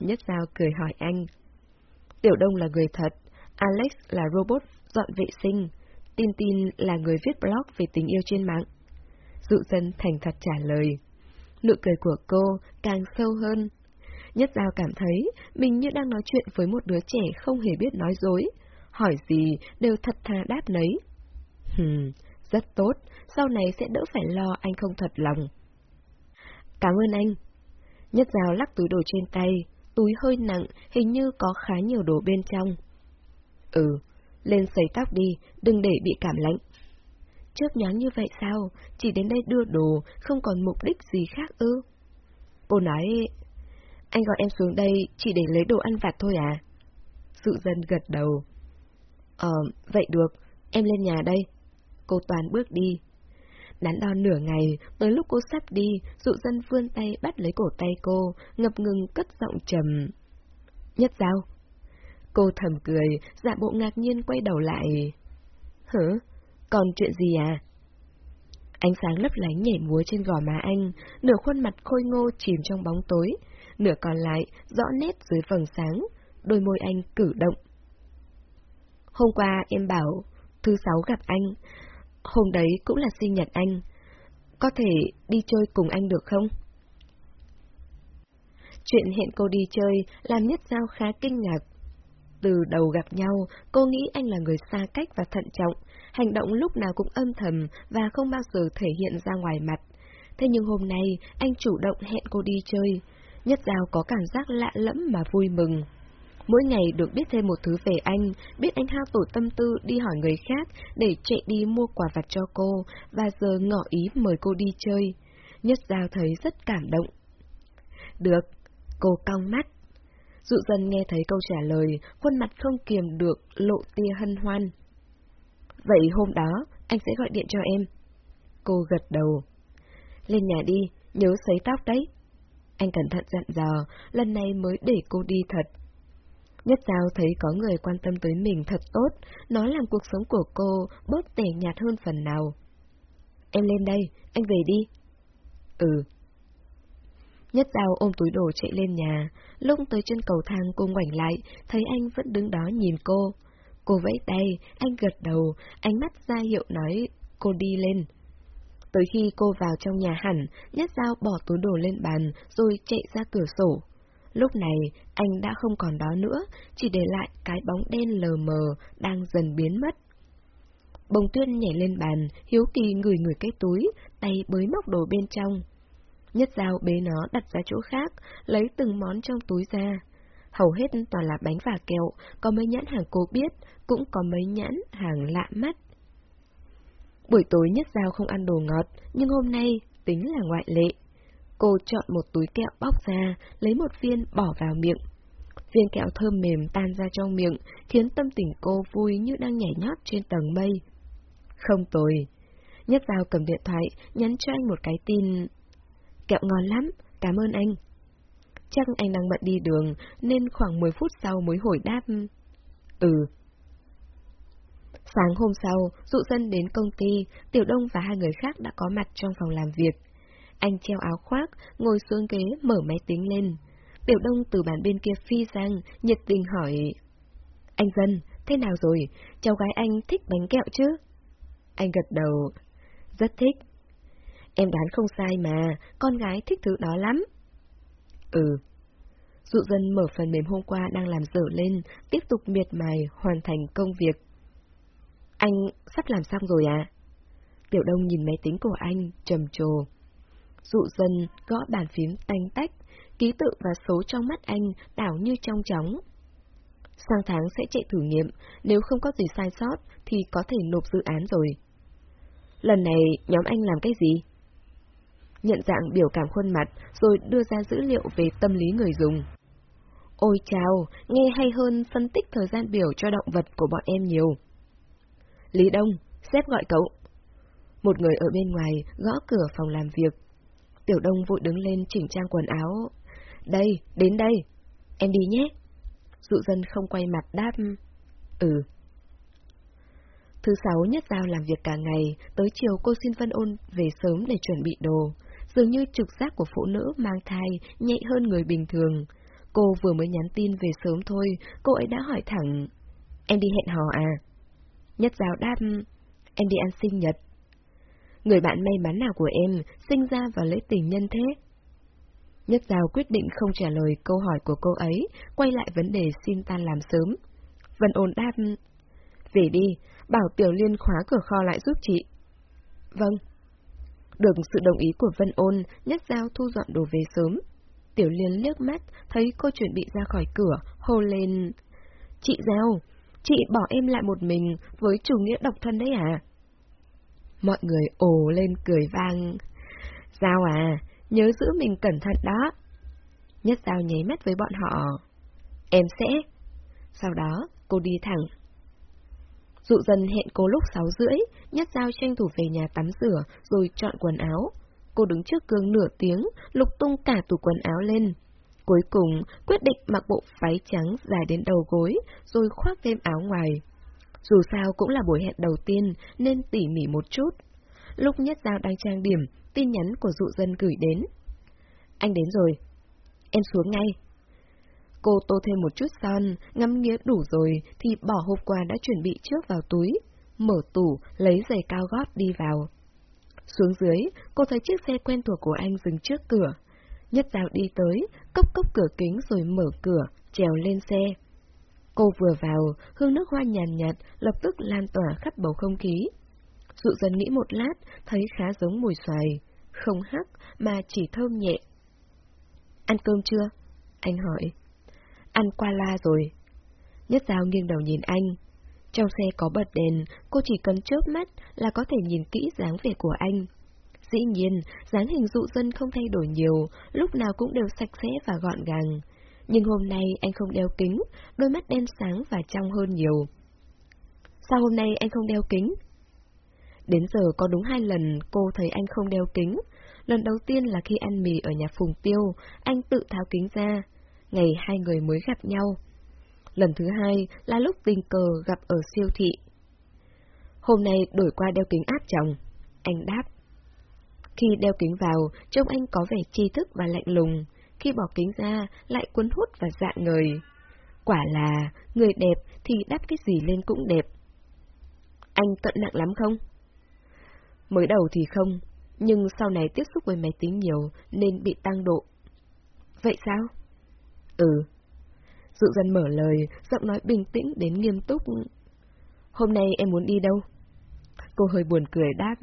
Nhất Giao cười hỏi anh. Tiểu Đông là người thật, Alex là robot dọn vệ sinh, Tin tin là người viết blog về tình yêu trên mạng. Dụ dân thành thật trả lời. Nụ cười của cô càng sâu hơn. Nhất Giao cảm thấy mình như đang nói chuyện với một đứa trẻ không hề biết nói dối. Hỏi gì đều thật thà đáp lấy. Hừm, rất tốt, sau này sẽ đỡ phải lo anh không thật lòng. Cảm ơn anh. Nhất Giao lắc túi đồ trên tay, túi hơi nặng, hình như có khá nhiều đồ bên trong. Ừ, lên sấy tóc đi, đừng để bị cảm lạnh. Chớp nhoáng như vậy sao? Chỉ đến đây đưa đồ, không còn mục đích gì khác ư? Cô nói, anh gọi em xuống đây chỉ để lấy đồ ăn vặt thôi à? Sự dân gật đầu. Ờ, vậy được, em lên nhà đây. Cô Toàn bước đi. Đắn đo nửa ngày, tới lúc cô sắp đi, dụ dân vươn tay bắt lấy cổ tay cô, ngập ngừng cất giọng trầm. Nhất giao. Cô thầm cười, dạ bộ ngạc nhiên quay đầu lại. Hử? Còn chuyện gì à? Ánh sáng lấp lánh nhảy múa trên gò má anh, nửa khuôn mặt khôi ngô chìm trong bóng tối, nửa còn lại rõ nét dưới vầng sáng, đôi môi anh cử động. Hôm qua em bảo, thứ sáu gặp anh, hôm đấy cũng là sinh nhật anh. có thể đi chơi cùng anh được không? Chuyện hẹn cô đi chơi làm Nhất Giao khá kinh ngạc. Từ đầu gặp nhau, cô nghĩ anh là người xa cách và thận trọng, hành động lúc nào cũng âm thầm và không bao giờ thể hiện ra ngoài mặt. Thế nhưng hôm nay, anh chủ động hẹn cô đi chơi. Nhất Giao có cảm giác lạ lẫm mà vui mừng. Mỗi ngày được biết thêm một thứ về anh, biết anh hao tổ tâm tư đi hỏi người khác để chạy đi mua quà vặt cho cô, và giờ ngỏ ý mời cô đi chơi. Nhất Giao thấy rất cảm động. Được, cô cong mắt. Dụ dân nghe thấy câu trả lời, khuôn mặt không kiềm được, lộ tia hân hoan. Vậy hôm đó, anh sẽ gọi điện cho em. Cô gật đầu. Lên nhà đi, nhớ sấy tóc đấy. Anh cẩn thận dặn dò, lần này mới để cô đi thật. Nhất Giao thấy có người quan tâm tới mình thật tốt, nó làm cuộc sống của cô bớt tẻ nhạt hơn phần nào. Em lên đây, anh về đi. Ừ. Nhất Giao ôm túi đồ chạy lên nhà, lúc tới chân cầu thang cô ngoảnh lại, thấy anh vẫn đứng đó nhìn cô. Cô vẫy tay, anh gật đầu, ánh mắt ra hiệu nói cô đi lên. Tới khi cô vào trong nhà hẳn, Nhất Giao bỏ túi đồ lên bàn rồi chạy ra cửa sổ. Lúc này, anh đã không còn đó nữa, chỉ để lại cái bóng đen lờ mờ đang dần biến mất. Bồng tuyên nhảy lên bàn, hiếu kỳ ngửi ngửi cái túi, tay bới móc đồ bên trong. Nhất dao bế nó đặt ra chỗ khác, lấy từng món trong túi ra. Hầu hết toàn là bánh và kẹo, có mấy nhãn hàng cô biết, cũng có mấy nhãn hàng lạ mắt. Buổi tối nhất dao không ăn đồ ngọt, nhưng hôm nay tính là ngoại lệ. Cô chọn một túi kẹo bóc ra, lấy một viên bỏ vào miệng. Viên kẹo thơm mềm tan ra trong miệng, khiến tâm tình cô vui như đang nhảy nhót trên tầng mây. Không tồi. Nhất Giao cầm điện thoại, nhắn cho anh một cái tin. Kẹo ngon lắm, cảm ơn anh. Chắc anh đang bận đi đường, nên khoảng 10 phút sau mới hồi đáp. Ừ. Sáng hôm sau, dụ dân đến công ty, Tiểu Đông và hai người khác đã có mặt trong phòng làm việc. Anh treo áo khoác, ngồi xuống ghế, mở máy tính lên. Tiểu Đông từ bàn bên kia phi sang, nhiệt tình hỏi. Anh Dân, thế nào rồi? Cháu gái anh thích bánh kẹo chứ? Anh gật đầu. Rất thích. Em đoán không sai mà, con gái thích thứ đó lắm. Ừ. Dụ dân mở phần mềm hôm qua đang làm dở lên, tiếp tục miệt mài, hoàn thành công việc. Anh sắp làm xong rồi à? Tiểu Đông nhìn máy tính của anh, trầm trồ dụ Dân gõ bàn phím tanh tách, ký tự và số trong mắt anh đảo như trong chóng. Sang tháng sẽ chạy thử nghiệm, nếu không có gì sai sót thì có thể nộp dự án rồi. Lần này nhóm anh làm cái gì? Nhận dạng biểu cảm khuôn mặt rồi đưa ra dữ liệu về tâm lý người dùng. Ôi chào, nghe hay hơn phân tích thời gian biểu cho động vật của bọn em nhiều. Lý Đông, sếp gọi cậu. Một người ở bên ngoài gõ cửa phòng làm việc, Tiểu Đông vội đứng lên chỉnh trang quần áo. Đây, đến đây. Em đi nhé. Dụ dân không quay mặt đáp. Ừ. Thứ sáu nhất giao làm việc cả ngày, tới chiều cô xin Vân Ôn về sớm để chuẩn bị đồ. Dường như trực giác của phụ nữ mang thai nhạy hơn người bình thường. Cô vừa mới nhắn tin về sớm thôi, cô ấy đã hỏi thẳng. Em đi hẹn hò à? Nhất giao đáp, em đi ăn sinh nhật. Người bạn may mắn nào của em sinh ra vào lễ tình nhân thế? Nhất Giao quyết định không trả lời câu hỏi của cô ấy, quay lại vấn đề xin tan làm sớm. Vân ôn đáp, về đi, bảo Tiểu Liên khóa cửa kho lại giúp chị. Vâng. Được sự đồng ý của Vân ôn, Nhất Giao thu dọn đồ về sớm. Tiểu Liên liếc mắt, thấy cô chuẩn bị ra khỏi cửa, hô lên. Chị Giao, chị bỏ em lại một mình với chủ nghĩa độc thân đấy à? Mọi người ồ lên cười vang. Giao à, nhớ giữ mình cẩn thận đó. Nhất Giao nháy mắt với bọn họ. Em sẽ. Sau đó, cô đi thẳng. Dụ dần hẹn cô lúc 6 rưỡi, Nhất Giao tranh thủ về nhà tắm rửa rồi chọn quần áo. Cô đứng trước gương nửa tiếng, lục tung cả tủ quần áo lên. Cuối cùng, quyết định mặc bộ váy trắng dài đến đầu gối, rồi khoác thêm áo ngoài. Dù sao cũng là buổi hẹn đầu tiên nên tỉ mỉ một chút. Lúc Nhất Giao đang trang điểm, tin nhắn của dụ dân gửi đến. Anh đến rồi. Em xuống ngay. Cô tô thêm một chút son, ngắm nghĩa đủ rồi thì bỏ hộp quà đã chuẩn bị trước vào túi, mở tủ, lấy giày cao gót đi vào. Xuống dưới, cô thấy chiếc xe quen thuộc của anh dừng trước cửa. Nhất dao đi tới, cốc cốc cửa kính rồi mở cửa, trèo lên xe. Cô vừa vào, hương nước hoa nhàn nhạt, lập tức lan tỏa khắp bầu không khí. Dụ dần nghĩ một lát, thấy khá giống mùi xoài. Không hắc, mà chỉ thơm nhẹ. Ăn cơm chưa? Anh hỏi. Ăn qua la rồi. Nhất Giao nghiêng đầu nhìn anh. Trong xe có bật đèn, cô chỉ cần chớp mắt là có thể nhìn kỹ dáng vẻ của anh. Dĩ nhiên, dáng hình dụ dân không thay đổi nhiều, lúc nào cũng đều sạch sẽ và gọn gàng. Nhưng hôm nay anh không đeo kính, đôi mắt đen sáng và trong hơn nhiều. Sao hôm nay anh không đeo kính? Đến giờ có đúng hai lần cô thấy anh không đeo kính. Lần đầu tiên là khi ăn mì ở nhà Phùng Tiêu, anh tự tháo kính ra. Ngày hai người mới gặp nhau. Lần thứ hai là lúc tình cờ gặp ở siêu thị. Hôm nay đổi qua đeo kính áp chồng. Anh đáp. Khi đeo kính vào, trông anh có vẻ tri thức và lạnh lùng. Khi bỏ kính ra, lại cuốn hút và dạng người. Quả là, người đẹp thì đắp cái gì lên cũng đẹp. Anh cận nặng lắm không? Mới đầu thì không, nhưng sau này tiếp xúc với máy tính nhiều nên bị tăng độ. Vậy sao? Ừ. Dụ dân mở lời, giọng nói bình tĩnh đến nghiêm túc. Hôm nay em muốn đi đâu? Cô hơi buồn cười đáp.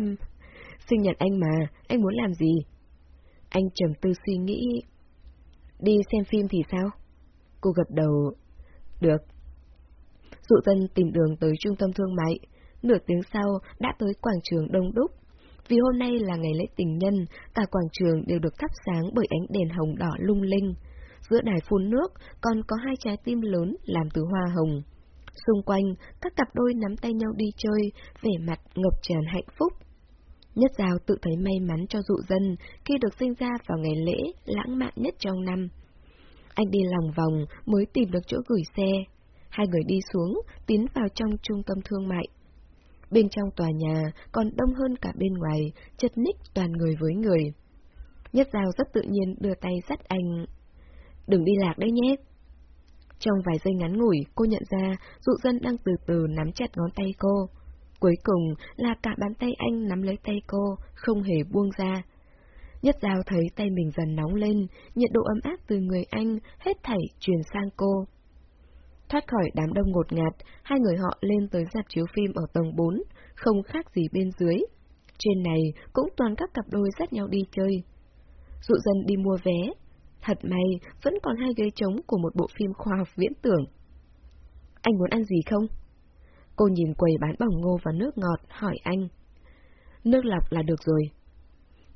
Sinh nhật anh mà, anh muốn làm gì? Anh trầm tư suy nghĩ. Đi xem phim thì sao? Cô gật đầu. Được. Dụ dân tìm đường tới trung tâm thương mại. Nửa tiếng sau đã tới quảng trường đông đúc. Vì hôm nay là ngày lễ tình nhân, cả quảng trường đều được thắp sáng bởi ánh đèn hồng đỏ lung linh. Giữa đài phun nước còn có hai trái tim lớn làm từ hoa hồng. Xung quanh, các cặp đôi nắm tay nhau đi chơi, vẻ mặt ngập tràn hạnh phúc. Nhất Giao tự thấy may mắn cho dụ dân khi được sinh ra vào ngày lễ lãng mạn nhất trong năm. Anh đi lòng vòng mới tìm được chỗ gửi xe. Hai người đi xuống, tiến vào trong trung tâm thương mại. Bên trong tòa nhà còn đông hơn cả bên ngoài, chật ních toàn người với người. Nhất Giao rất tự nhiên đưa tay dắt anh. Đừng đi lạc đấy nhé. Trong vài giây ngắn ngủi, cô nhận ra dụ dân đang từ từ nắm chặt ngón tay cô. Cuối cùng là cả bàn tay anh nắm lấy tay cô, không hề buông ra. Nhất Giao thấy tay mình dần nóng lên, nhiệt độ ấm áp từ người anh hết thảy truyền sang cô. Thoát khỏi đám đông ngột ngạt, hai người họ lên tới dạp chiếu phim ở tầng 4, không khác gì bên dưới. Trên này cũng toàn các cặp đôi dắt nhau đi chơi. Dụ dân đi mua vé. Thật may, vẫn còn hai ghế trống của một bộ phim khoa học viễn tưởng. Anh muốn ăn gì không? Cô nhìn quầy bán bỏng ngô và nước ngọt, hỏi anh. Nước lọc là được rồi.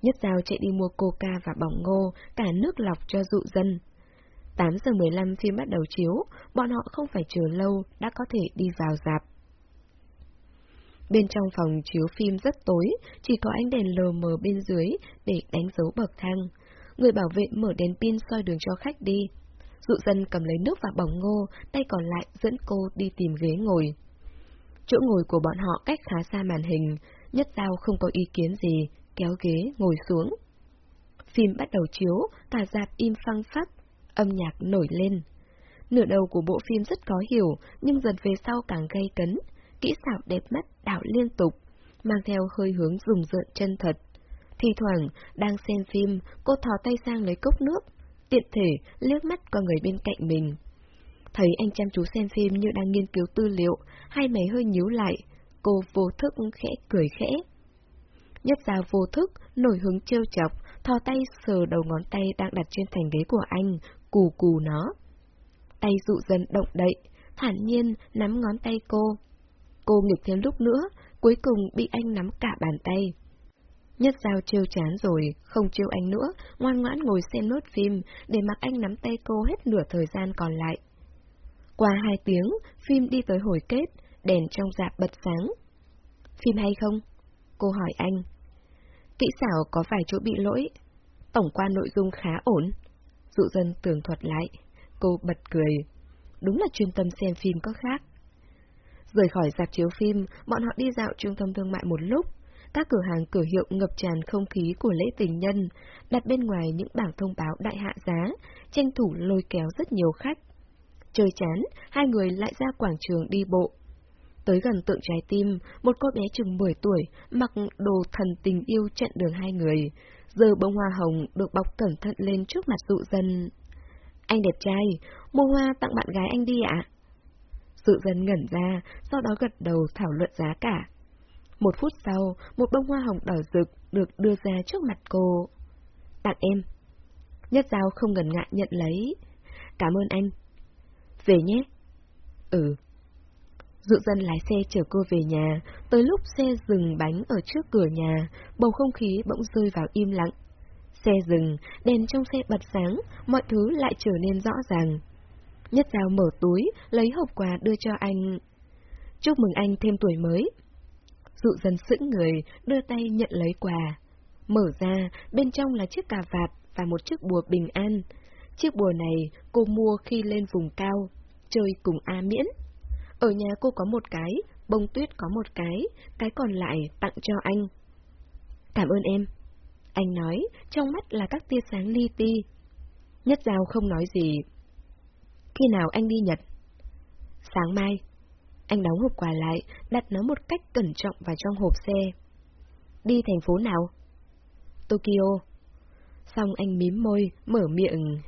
Nhất Giao chạy đi mua coca và bỏng ngô, cả nước lọc cho dụ dân. 8 giờ 15 phim bắt đầu chiếu, bọn họ không phải chờ lâu, đã có thể đi vào dạp. Bên trong phòng chiếu phim rất tối, chỉ có ánh đèn lờ mờ bên dưới để đánh dấu bậc thang. Người bảo vệ mở đèn pin soi đường cho khách đi. Dụ dân cầm lấy nước và bỏng ngô, tay còn lại dẫn cô đi tìm ghế ngồi. Chỗ ngồi của bọn họ cách khá xa màn hình, nhất giao không có ý kiến gì, kéo ghế ngồi xuống. Phim bắt đầu chiếu, cả dạp im phăng phát, âm nhạc nổi lên. Nửa đầu của bộ phim rất khó hiểu, nhưng dần về sau càng gây cấn, kỹ xảo đẹp mắt đảo liên tục, mang theo hơi hướng rùng rợn chân thật. Thì thoảng, đang xem phim, cô thò tay sang lấy cốc nước, tiện thể liếc mắt qua người bên cạnh mình. Thấy anh chăm chú xem phim như đang nghiên cứu tư liệu, hai mày hơi nhíu lại, cô vô thức khẽ cười khẽ. Nhất ra vô thức, nổi hứng trêu chọc, thò tay sờ đầu ngón tay đang đặt trên thành ghế của anh, cù cù nó. Tay dụ dần động đậy, thản nhiên nắm ngón tay cô. Cô nghịch thêm lúc nữa, cuối cùng bị anh nắm cả bàn tay. Nhất giao trêu chán rồi, không trêu anh nữa, ngoan ngoãn ngồi xem nốt phim, để mặc anh nắm tay cô hết nửa thời gian còn lại. Qua hai tiếng, phim đi tới hồi kết, đèn trong dạp bật sáng. Phim hay không? Cô hỏi anh. Kỹ xảo có vài chỗ bị lỗi. Tổng quan nội dung khá ổn. Dụ dân tường thuật lại. Cô bật cười. Đúng là chuyên tâm xem phim có khác. Rời khỏi dạp chiếu phim, bọn họ đi dạo trung tâm thương mại một lúc. Các cửa hàng cửa hiệu ngập tràn không khí của lễ tình nhân, đặt bên ngoài những bảng thông báo đại hạ giá, tranh thủ lôi kéo rất nhiều khách. Chơi chán, hai người lại ra quảng trường đi bộ. Tới gần tượng trái tim, một cô bé chừng 10 tuổi, mặc đồ thần tình yêu chặn đường hai người. Giờ bông hoa hồng được bọc cẩn thận lên trước mặt dụ dân. Anh đẹp trai, mua hoa tặng bạn gái anh đi ạ. Dụ dân ngẩn ra, sau đó gật đầu thảo luận giá cả. Một phút sau, một bông hoa hồng đỏ rực được đưa ra trước mặt cô. Tặng em. Nhất Giao không ngần ngại nhận lấy. Cảm ơn anh. Về nhé. Ừ. Dụ dân lái xe chở cô về nhà, tới lúc xe dừng bánh ở trước cửa nhà, bầu không khí bỗng rơi vào im lặng. Xe dừng, đèn trong xe bật sáng, mọi thứ lại trở nên rõ ràng. Nhất Giao mở túi, lấy hộp quà đưa cho anh. Chúc mừng anh thêm tuổi mới. Dụ dân sững người, đưa tay nhận lấy quà. Mở ra, bên trong là chiếc cà vạt và một chiếc bùa bình an. Chiếc bùa này cô mua khi lên vùng cao, chơi cùng A Miễn. Ở nhà cô có một cái, bông tuyết có một cái, cái còn lại tặng cho anh. Cảm ơn em. Anh nói, trong mắt là các tia sáng li ti. Nhất Giao không nói gì. Khi nào anh đi Nhật? Sáng mai. Anh đóng hộp quà lại, đặt nó một cách cẩn trọng vào trong hộp xe. Đi thành phố nào? Tokyo. Xong anh mím môi, mở miệng.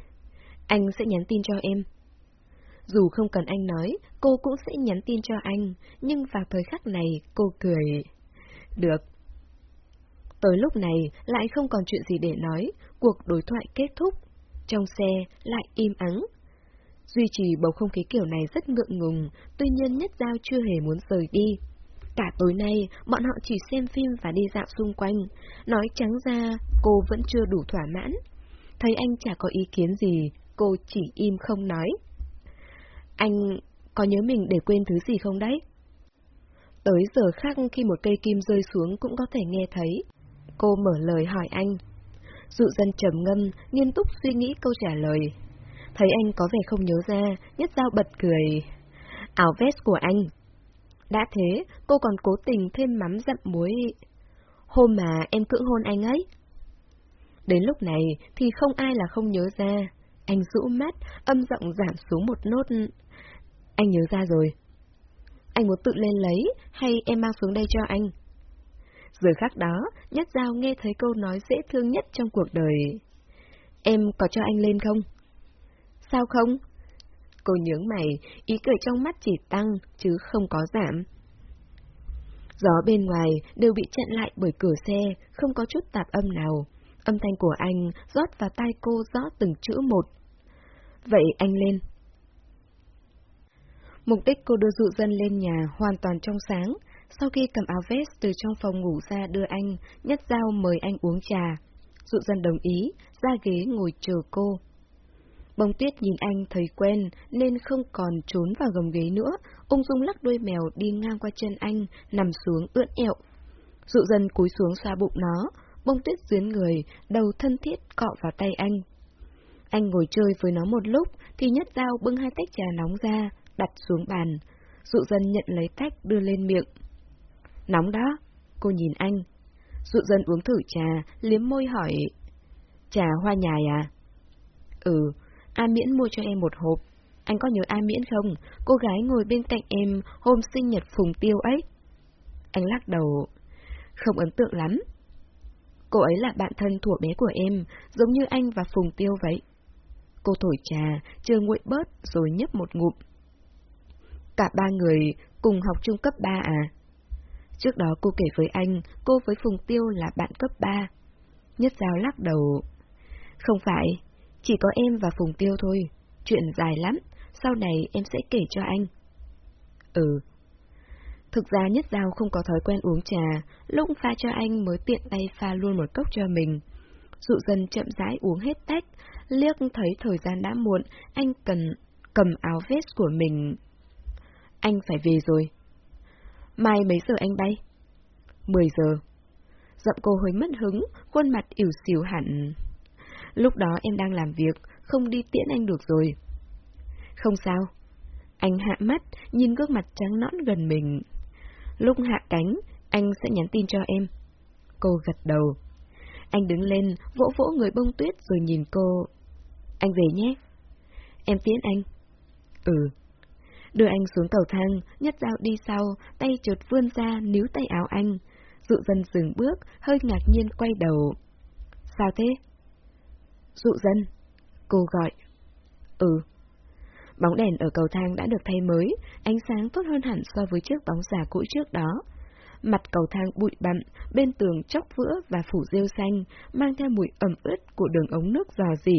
Anh sẽ nhắn tin cho em. Dù không cần anh nói, cô cũng sẽ nhắn tin cho anh, nhưng vào thời khắc này cô cười. Được. Tới lúc này lại không còn chuyện gì để nói, cuộc đối thoại kết thúc. Trong xe lại im ắng. Duy trì bầu không khí kiểu này rất ngượng ngùng, tuy nhiên Nhất Giao chưa hề muốn rời đi. Cả tối nay, bọn họ chỉ xem phim và đi dạo xung quanh. Nói trắng ra, cô vẫn chưa đủ thỏa mãn. Thấy anh chả có ý kiến gì, cô chỉ im không nói. Anh có nhớ mình để quên thứ gì không đấy? Tới giờ khác khi một cây kim rơi xuống cũng có thể nghe thấy. Cô mở lời hỏi anh. Dụ dân trầm ngâm, nghiêm túc suy nghĩ câu trả lời. Thấy anh có vẻ không nhớ ra, nhất dao bật cười. Áo vest của anh. Đã thế, cô còn cố tình thêm mắm dặm muối. Hôm mà em cưỡng hôn anh ấy. Đến lúc này thì không ai là không nhớ ra. Anh rũ mắt, âm giọng giảm xuống một nốt. Anh nhớ ra rồi. Anh muốn tự lên lấy, hay em mang xuống đây cho anh? Giờ khác đó, Nhất Giao nghe thấy câu nói dễ thương nhất trong cuộc đời. Em có cho anh lên không? Sao không? Cô nhướng mày, ý cười trong mắt chỉ tăng, chứ không có giảm. Gió bên ngoài đều bị chặn lại bởi cửa xe, không có chút tạp âm nào. Âm thanh của anh rót vào tai cô rõ từng chữ một. Vậy anh lên. Mục đích cô đưa dụ dân lên nhà hoàn toàn trong sáng. Sau khi cầm áo vest từ trong phòng ngủ ra đưa anh, nhất dao mời anh uống trà. Dụ dân đồng ý, ra ghế ngồi chờ cô. Bông tuyết nhìn anh thấy quen nên không còn trốn vào gầm ghế nữa, ung dung lắc đuôi mèo đi ngang qua chân anh, nằm xuống ưỡn ẹo. Dụ dân cúi xuống xoa bụng nó, bông tuyết dướn người, đầu thân thiết cọ vào tay anh. Anh ngồi chơi với nó một lúc thì nhất dao bưng hai tách trà nóng ra, đặt xuống bàn. Dụ dân nhận lấy tách đưa lên miệng. Nóng đó, cô nhìn anh. Dụ dân uống thử trà, liếm môi hỏi. Trà hoa nhài à? Ừ, A Miễn mua cho em một hộp. Anh có nhớ A Miễn không? Cô gái ngồi bên cạnh em hôm sinh nhật Phùng Tiêu ấy. Anh lắc đầu. Không ấn tượng lắm. Cô ấy là bạn thân thuộc bé của em, giống như anh và Phùng Tiêu vậy. Cô thổi trà, chưa nguội bớt rồi nhấp một ngụm. Cả ba người cùng học trung cấp 3 à? Trước đó cô kể với anh, cô với Phùng Tiêu là bạn cấp 3. Nhất Giao lắc đầu. Không phải, chỉ có em và Phùng Tiêu thôi. Chuyện dài lắm, sau này em sẽ kể cho anh. Ừ. Thực ra Nhất Giao không có thói quen uống trà, lúc pha cho anh mới tiện tay pha luôn một cốc cho mình. Dụ dần chậm rãi uống hết tách, liếc thấy thời gian đã muộn, anh cần cầm áo vest của mình. Anh phải về rồi. Mai mấy giờ anh bay? Mười giờ. Giọng cô hơi mất hứng, khuôn mặt ỉu xìu hẳn. Lúc đó em đang làm việc, không đi tiễn anh được rồi. Không sao. Anh hạ mắt, nhìn gương mặt trắng nõn gần mình. Lúc hạ cánh, anh sẽ nhắn tin cho em. Cô gật đầu. Anh đứng lên, vỗ vỗ người bông tuyết rồi nhìn cô. Anh về nhé. Em tiễn anh. Ừ. Đưa anh xuống cầu thang, nhất dao đi sau, tay chột vươn ra, níu tay áo anh. Dụ dân dừng bước, hơi ngạc nhiên quay đầu. Sao thế? Dụ dân. Cô gọi. Ừ. Bóng đèn ở cầu thang đã được thay mới, ánh sáng tốt hơn hẳn so với chiếc bóng giả cũ trước đó. Mặt cầu thang bụi bặm, bên tường chóc vữa và phủ rêu xanh, mang theo mùi ẩm ướt của đường ống nước dò dỉ.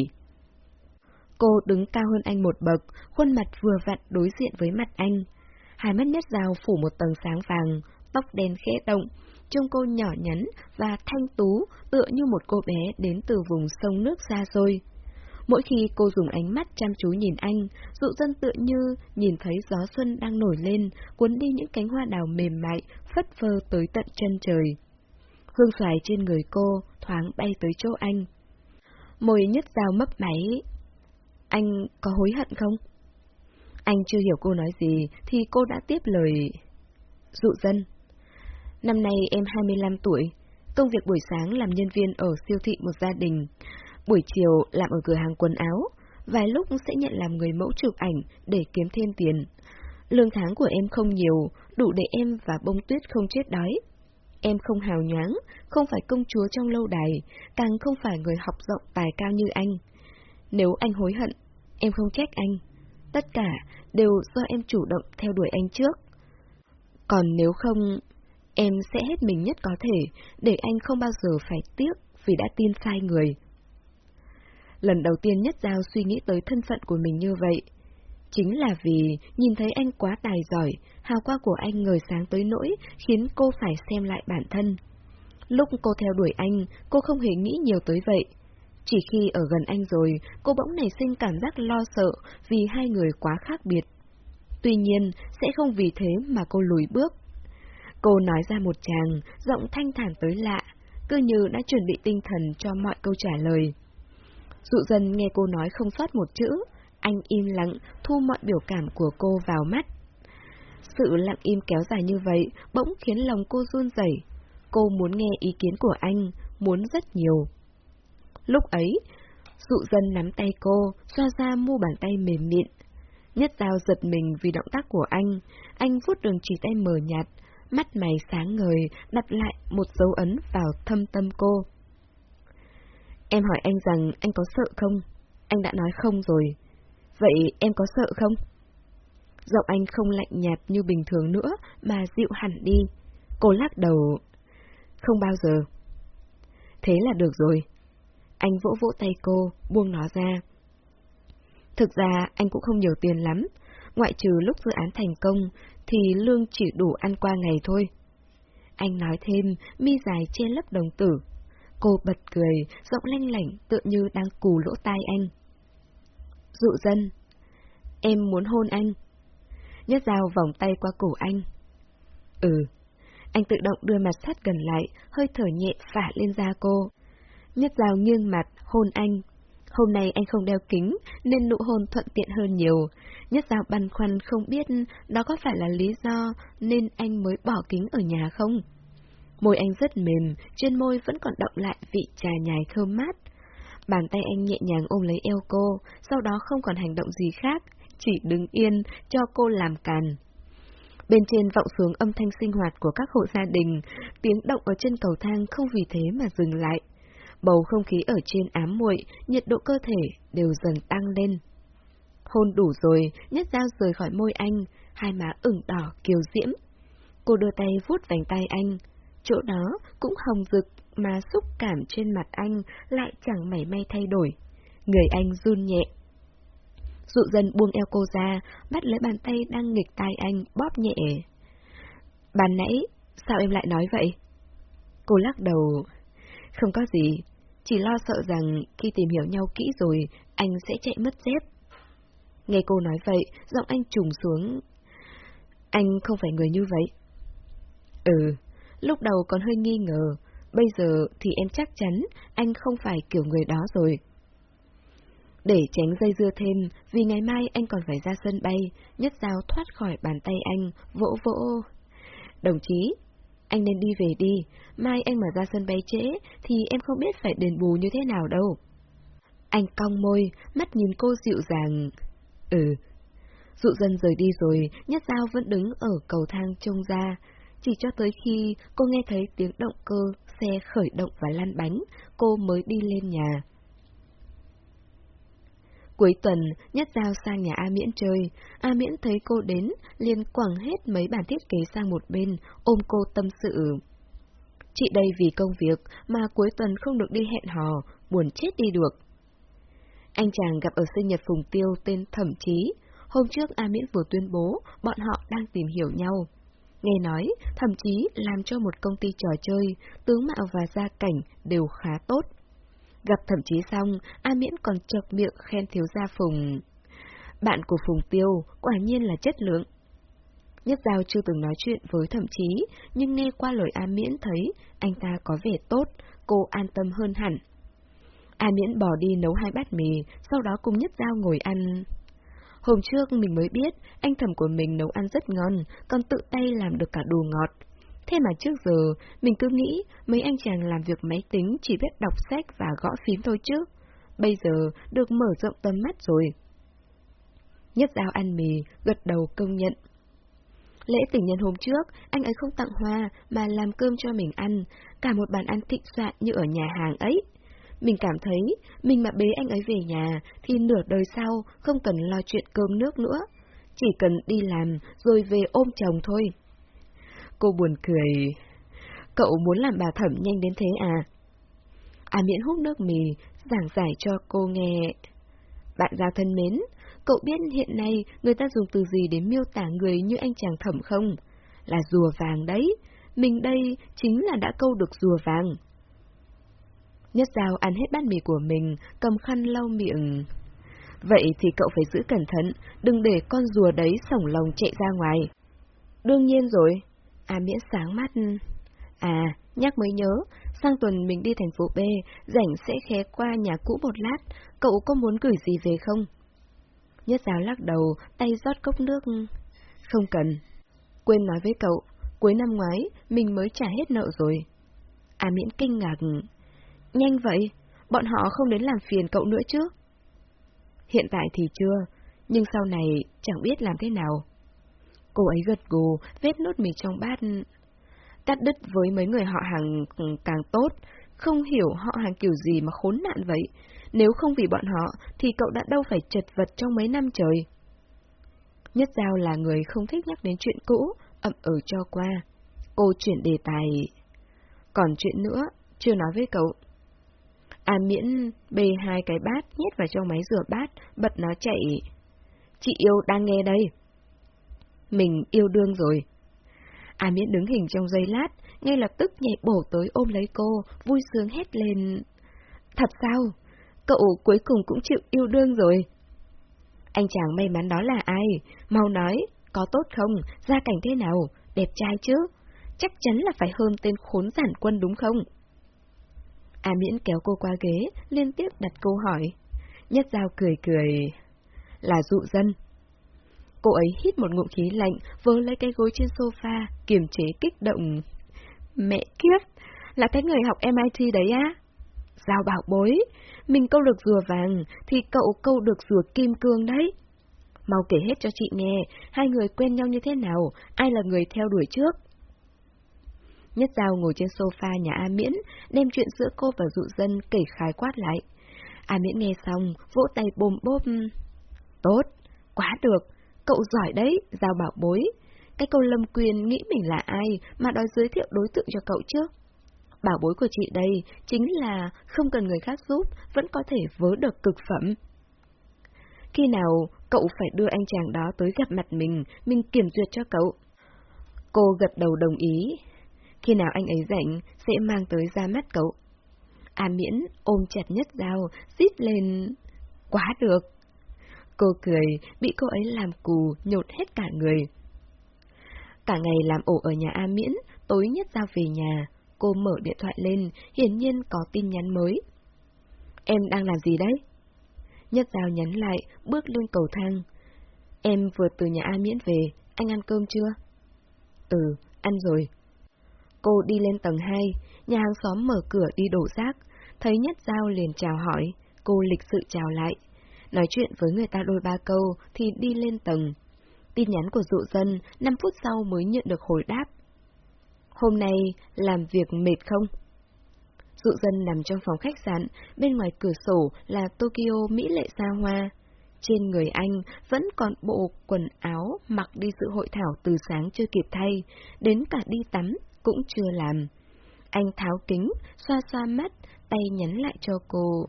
Cô đứng cao hơn anh một bậc, khuôn mặt vừa vặn đối diện với mặt anh. Hai mắt nhất dao phủ một tầng sáng vàng, tóc đen khẽ động, trông cô nhỏ nhắn và thanh tú, tựa như một cô bé đến từ vùng sông nước xa xôi. Mỗi khi cô dùng ánh mắt chăm chú nhìn anh, dụ dân tựa như nhìn thấy gió xuân đang nổi lên, cuốn đi những cánh hoa đào mềm mại, phất phơ tới tận chân trời. Hương xoài trên người cô thoáng bay tới chỗ anh. Môi nhất dao mấp máy. Anh có hối hận không? Anh chưa hiểu cô nói gì, thì cô đã tiếp lời. Dụ dân. Năm nay em 25 tuổi, công việc buổi sáng làm nhân viên ở siêu thị một gia đình. Buổi chiều làm ở cửa hàng quần áo, vài lúc sẽ nhận làm người mẫu chụp ảnh để kiếm thêm tiền. Lương tháng của em không nhiều, đủ để em và bông tuyết không chết đói. Em không hào nhoáng, không phải công chúa trong lâu đài, càng không phải người học rộng tài cao như anh. Nếu anh hối hận, em không trách anh. Tất cả đều do em chủ động theo đuổi anh trước. Còn nếu không, em sẽ hết mình nhất có thể, để anh không bao giờ phải tiếc vì đã tin sai người. Lần đầu tiên Nhất Giao suy nghĩ tới thân phận của mình như vậy. Chính là vì nhìn thấy anh quá tài giỏi, hào quang của anh ngời sáng tới nỗi khiến cô phải xem lại bản thân. Lúc cô theo đuổi anh, cô không hề nghĩ nhiều tới vậy. Chỉ khi ở gần anh rồi, cô bỗng nảy sinh cảm giác lo sợ vì hai người quá khác biệt. Tuy nhiên, sẽ không vì thế mà cô lùi bước. Cô nói ra một tràng, giọng thanh thản tới lạ, cứ như đã chuẩn bị tinh thần cho mọi câu trả lời. Dụ dần nghe cô nói không sót một chữ, anh im lặng, thu mọi biểu cảm của cô vào mắt. Sự lặng im kéo dài như vậy bỗng khiến lòng cô run rẩy. Cô muốn nghe ý kiến của anh, muốn rất nhiều. Lúc ấy, dụ dân nắm tay cô, xoa ra mu bàn tay mềm mịn. Nhất dao giật mình vì động tác của anh, anh vuốt đường chỉ tay mờ nhạt, mắt mày sáng ngời, đặt lại một dấu ấn vào thâm tâm cô. Em hỏi anh rằng anh có sợ không? Anh đã nói không rồi. Vậy em có sợ không? Giọng anh không lạnh nhạt như bình thường nữa, mà dịu hẳn đi. Cô lắc đầu. Không bao giờ. Thế là được rồi. Anh vỗ vỗ tay cô, buông nó ra. Thực ra anh cũng không nhiều tiền lắm, ngoại trừ lúc dự án thành công thì lương chỉ đủ ăn qua ngày thôi. Anh nói thêm, mi dài che lấp đồng tử. Cô bật cười, giọng lanh lảnh tựa như đang cù lỗ tai anh. Dụ dân. Em muốn hôn anh. Nhất dao vòng tay qua cổ anh. Ừ. Anh tự động đưa mặt sát gần lại, hơi thở nhẹ phả lên da cô. Nhất dao nghiêng mặt, hôn anh. Hôm nay anh không đeo kính, nên nụ hôn thuận tiện hơn nhiều. Nhất dao băn khoăn không biết đó có phải là lý do nên anh mới bỏ kính ở nhà không? Môi anh rất mềm, trên môi vẫn còn động lại vị trà nhài thơm mát. Bàn tay anh nhẹ nhàng ôm lấy eo cô, sau đó không còn hành động gì khác, chỉ đứng yên cho cô làm càn. Bên trên vọng xuống âm thanh sinh hoạt của các hộ gia đình, tiếng động ở trên cầu thang không vì thế mà dừng lại. Bầu không khí ở trên ám muội, nhiệt độ cơ thể đều dần tăng lên. Hôn đủ rồi, nhất dao rời khỏi môi anh, hai má ửng đỏ kiều diễm. Cô đưa tay vuốt vành tay anh, chỗ đó cũng hồng rực mà xúc cảm trên mặt anh lại chẳng mảy may thay đổi. Người anh run nhẹ. Dụ dần buông eo cô ra, bắt lấy bàn tay đang nghịch tai anh, bóp nhẹ. Bàn nãy, sao em lại nói vậy? Cô lắc đầu. Không có gì, chỉ lo sợ rằng khi tìm hiểu nhau kỹ rồi, anh sẽ chạy mất dép. Nghe cô nói vậy, giọng anh trùng xuống. Anh không phải người như vậy. Ừ, lúc đầu còn hơi nghi ngờ, bây giờ thì em chắc chắn anh không phải kiểu người đó rồi. Để tránh dây dưa thêm, vì ngày mai anh còn phải ra sân bay, nhất dao thoát khỏi bàn tay anh, vỗ vỗ. Đồng chí, anh nên đi về đi, mai anh mà ra sân bay trễ thì em không biết phải đền bù như thế nào đâu. Anh cong môi, mắt nhìn cô dịu dàng. Ừ. Dụ dân rời đi rồi, Nhất Giao vẫn đứng ở cầu thang trông ra. Chỉ cho tới khi cô nghe thấy tiếng động cơ, xe khởi động và lăn bánh, cô mới đi lên nhà. Cuối tuần, Nhất Giao sang nhà A Miễn chơi. A Miễn thấy cô đến, liền quẳng hết mấy bản thiết kế sang một bên, ôm cô tâm sự. Chị đây vì công việc mà cuối tuần không được đi hẹn hò, buồn chết đi được. Anh chàng gặp ở sinh nhật Phùng Tiêu tên Thẩm Chí. Hôm trước A Miễn vừa tuyên bố bọn họ đang tìm hiểu nhau. Nghe nói, thậm chí làm cho một công ty trò chơi, tướng mạo và gia cảnh đều khá tốt. Gặp thẩm chí xong, A Miễn còn chọc miệng khen thiếu gia Phùng. Bạn của Phùng Tiêu quả nhiên là chất lượng. Nhất Giao chưa từng nói chuyện với thẩm chí, nhưng nghe qua lời A Miễn thấy anh ta có vẻ tốt, cô an tâm hơn hẳn. A Miễn bỏ đi nấu hai bát mì, sau đó cùng Nhất Giao ngồi ăn. Hôm trước mình mới biết, anh thẩm của mình nấu ăn rất ngon, còn tự tay làm được cả đồ ngọt. Thế mà trước giờ, mình cứ nghĩ mấy anh chàng làm việc máy tính chỉ biết đọc sách và gõ phím thôi chứ. Bây giờ được mở rộng tầm mắt rồi. Nhất Dao ăn mì, gật đầu công nhận. Lễ tình nhân hôm trước, anh ấy không tặng hoa mà làm cơm cho mình ăn, cả một bàn ăn thịnh soạn như ở nhà hàng ấy. Mình cảm thấy, mình mà bế anh ấy về nhà, thì nửa đời sau không cần lo chuyện cơm nước nữa. Chỉ cần đi làm, rồi về ôm chồng thôi. Cô buồn cười. Cậu muốn làm bà thẩm nhanh đến thế à? À miễn hút nước mì, giảng giải cho cô nghe. Bạn giao thân mến, cậu biết hiện nay người ta dùng từ gì để miêu tả người như anh chàng thẩm không? Là rùa vàng đấy. Mình đây chính là đã câu được rùa vàng. Nhất Giao ăn hết bát mì của mình, cầm khăn lau miệng. Vậy thì cậu phải giữ cẩn thận, đừng để con rùa đấy sổng lòng chạy ra ngoài. Đương nhiên rồi. À miễn sáng mắt. À, nhắc mới nhớ, sang tuần mình đi thành phố B, rảnh sẽ khé qua nhà cũ một lát, cậu có muốn gửi gì về không? Nhất giáo lắc đầu, tay rót cốc nước. Không cần. Quên nói với cậu, cuối năm ngoái, mình mới trả hết nợ rồi. À miễn kinh ngạc. Nhanh vậy, bọn họ không đến làm phiền cậu nữa chứ? Hiện tại thì chưa, nhưng sau này chẳng biết làm thế nào. Cô ấy gật gù, vết nốt mì trong bát. Cắt đứt với mấy người họ hàng càng tốt, không hiểu họ hàng kiểu gì mà khốn nạn vậy. Nếu không vì bọn họ, thì cậu đã đâu phải chật vật trong mấy năm trời. Nhất Giao là người không thích nhắc đến chuyện cũ, ậm ừ cho qua. Cô chuyển đề tài. Còn chuyện nữa, chưa nói với cậu. À miễn bê hai cái bát nhét vào trong máy rửa bát, bật nó chạy. Chị yêu đang nghe đây. Mình yêu đương rồi. À miễn đứng hình trong giây lát, ngay lập tức nhảy bổ tới ôm lấy cô, vui sướng hét lên. Thật sao? Cậu cuối cùng cũng chịu yêu đương rồi. Anh chàng may mắn đó là ai? Mau nói, có tốt không? Gia cảnh thế nào? Đẹp trai chứ? Chắc chắn là phải hơn tên khốn giản quân đúng không? A Miễn kéo cô qua ghế, liên tiếp đặt câu hỏi. Nhất Giao cười cười. Là dụ dân. Cô ấy hít một ngụm khí lạnh, vớ lấy cái gối trên sofa, kiềm chế kích động. Mẹ kiếp, là cái người học MIT đấy á? Giao bảo bối, mình câu được rùa vàng, thì cậu câu được rùa kim cương đấy. Mau kể hết cho chị nghe, hai người quen nhau như thế nào, ai là người theo đuổi trước. Nhất Giao ngồi trên sofa nhà A Miễn, đem chuyện giữa cô và dụ dân kể khái quát lại. A Miễn nghe xong, vỗ tay bồm bốp. Tốt, quá được, cậu giỏi đấy, Giao bảo bối. Cái câu Lâm Quyền nghĩ mình là ai mà đòi giới thiệu đối tượng cho cậu chứ? Bảo bối của chị đây chính là không cần người khác giúp, vẫn có thể vớ được cực phẩm. Khi nào cậu phải đưa anh chàng đó tới gặp mặt mình, mình kiểm duyệt cho cậu. Cô gật đầu đồng ý, khi nào anh ấy rảnh, sẽ mang tới ra mắt cậu. A miễn ôm chặt nhất dao, xít lên. Quá được! Cô cười, bị cô ấy làm cù, nhột hết cả người. Cả ngày làm ổ ở nhà A miễn, tối nhất giao về nhà. Cô mở điện thoại lên, hiển nhiên có tin nhắn mới. Em đang làm gì đấy? Nhất Giao nhắn lại, bước lên cầu thang. Em vừa từ nhà A Miễn về, anh ăn cơm chưa? Ừ, ăn rồi. Cô đi lên tầng 2, nhà hàng xóm mở cửa đi đổ rác, thấy Nhất Giao liền chào hỏi, cô lịch sự chào lại. Nói chuyện với người ta đôi ba câu thì đi lên tầng, Tin nhắn của dụ dân 5 phút sau mới nhận được hồi đáp. Hôm nay làm việc mệt không? Dụ dân nằm trong phòng khách sạn, bên ngoài cửa sổ là Tokyo Mỹ lệ xa hoa. Trên người anh vẫn còn bộ quần áo mặc đi sự hội thảo từ sáng chưa kịp thay, đến cả đi tắm cũng chưa làm. Anh tháo kính, xoa xoa mắt, tay nhắn lại cho cô.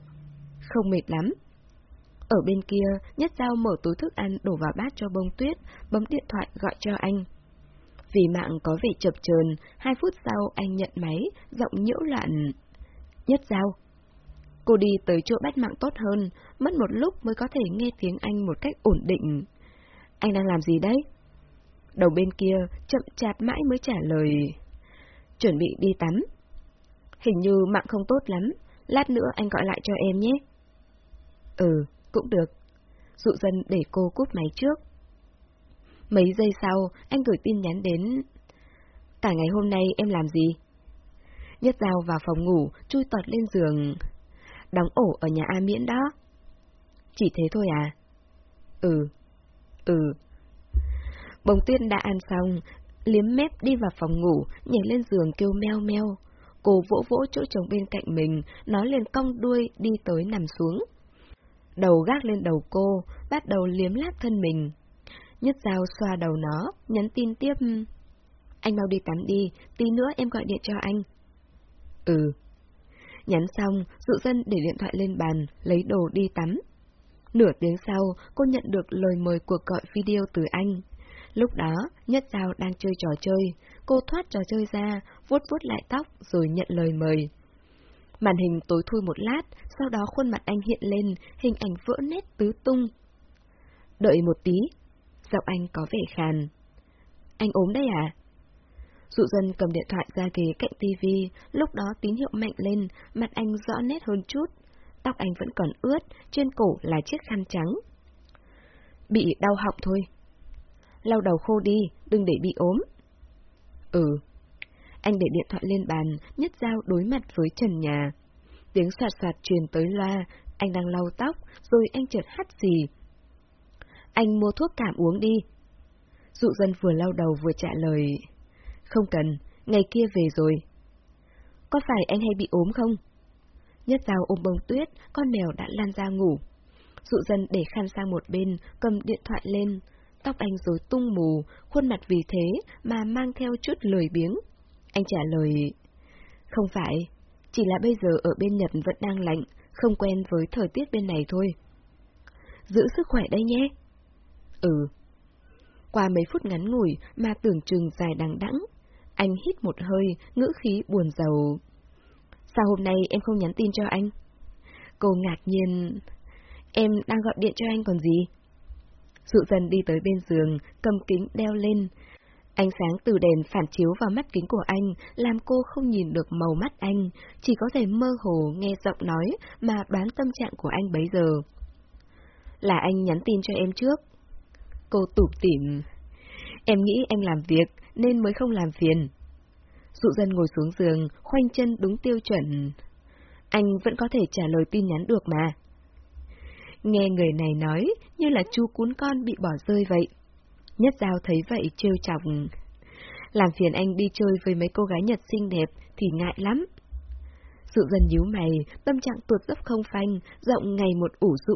Không mệt lắm. Ở bên kia, Nhất Giao mở túi thức ăn đổ vào bát cho bông tuyết, bấm điện thoại gọi cho anh. Vì mạng có vẻ chập chờn, hai phút sau anh nhận máy, giọng nhiễu loạn. Nhất Giao. Cô đi tới chỗ bắt mạng tốt hơn, mất một lúc mới có thể nghe tiếng anh một cách ổn định. Anh đang làm gì đấy? Đầu bên kia, chậm chạp mãi mới trả lời. Chuẩn bị đi tắm. Hình như mạng không tốt lắm, lát nữa anh gọi lại cho em nhé. Ừ, cũng được. Dụ dân để cô cút máy trước. Mấy giây sau, anh gửi tin nhắn đến. Cả ngày hôm nay em làm gì? Nhất dao vào phòng ngủ, chui tọt lên giường. Đóng ổ ở nhà A Miễn đó. Chỉ thế thôi à? Ừ. Ừ. Bồng tuyên đã ăn xong, liếm mép đi vào phòng ngủ, nhảy lên giường kêu meo meo. Cô vỗ vỗ chỗ chồng bên cạnh mình, nó liền cong đuôi đi tới nằm xuống. Đầu gác lên đầu cô, bắt đầu liếm láp thân mình. Nhất dao xoa đầu nó, nhắn tin tiếp. Ừ, anh mau đi tắm đi, tí nữa em gọi điện cho anh. Ừ. Nhắn xong, dụ dân để điện thoại lên bàn, lấy đồ đi tắm. Nửa tiếng sau, cô nhận được lời mời cuộc gọi video từ anh. Lúc đó, Nhất Giao đang chơi trò chơi, cô thoát trò chơi ra, vuốt vuốt lại tóc rồi nhận lời mời. Màn hình tối thui một lát, sau đó khuôn mặt anh hiện lên, hình ảnh vỡ nét tứ tung. Đợi một tí, giọng anh có vẻ khàn. Anh ốm đây à? Dụ dân cầm điện thoại ra ghế cạnh tivi, lúc đó tín hiệu mạnh lên, mặt anh rõ nét hơn chút. Tóc anh vẫn còn ướt, trên cổ là chiếc khăn trắng. Bị đau họng thôi. Lau đầu khô đi, đừng để bị ốm. Ừ. Anh để điện thoại lên bàn, nhất dao đối mặt với trần nhà. Tiếng soạt soạt truyền tới loa, anh đang lau tóc, rồi anh chợt hắt gì. Anh mua thuốc cảm uống đi. Dụ dân vừa lau đầu vừa trả lời. Không cần, ngày kia về rồi. Có phải anh hay bị ốm không? Nhất dao ôm bông tuyết, con mèo đã lan ra ngủ. Dụ dân để khăn sang một bên, cầm điện thoại lên. Tóc anh rối tung mù, khuôn mặt vì thế mà mang theo chút lười biếng. Anh trả lời, không phải, chỉ là bây giờ ở bên Nhật vẫn đang lạnh, không quen với thời tiết bên này thôi. Giữ sức khỏe đây nhé. Ừ. Qua mấy phút ngắn ngủi mà tưởng chừng dài đằng đẵng, anh hít một hơi, ngữ khí buồn rầu. Sao hôm nay em không nhắn tin cho anh? Cô ngạc nhiên. Em đang gọi điện cho anh còn gì? Dụ dần đi tới bên giường, cầm kính đeo lên, Ánh sáng từ đèn phản chiếu vào mắt kính của anh, làm cô không nhìn được màu mắt anh, chỉ có thể mơ hồ nghe giọng nói mà đoán tâm trạng của anh bấy giờ. Là anh nhắn tin cho em trước. Cô tủm tỉm. Em nghĩ anh làm việc nên mới không làm phiền. Dụ dân ngồi xuống giường, khoanh chân đúng tiêu chuẩn. Anh vẫn có thể trả lời tin nhắn được mà. Nghe người này nói như là chú cún con bị bỏ rơi vậy. Nhất Giao thấy vậy trêu chọc. Làm phiền anh đi chơi với mấy cô gái Nhật xinh đẹp thì ngại lắm. Sự dần nhíu mày, tâm trạng tuột dốc không phanh, rộng ngày một ủ rũ.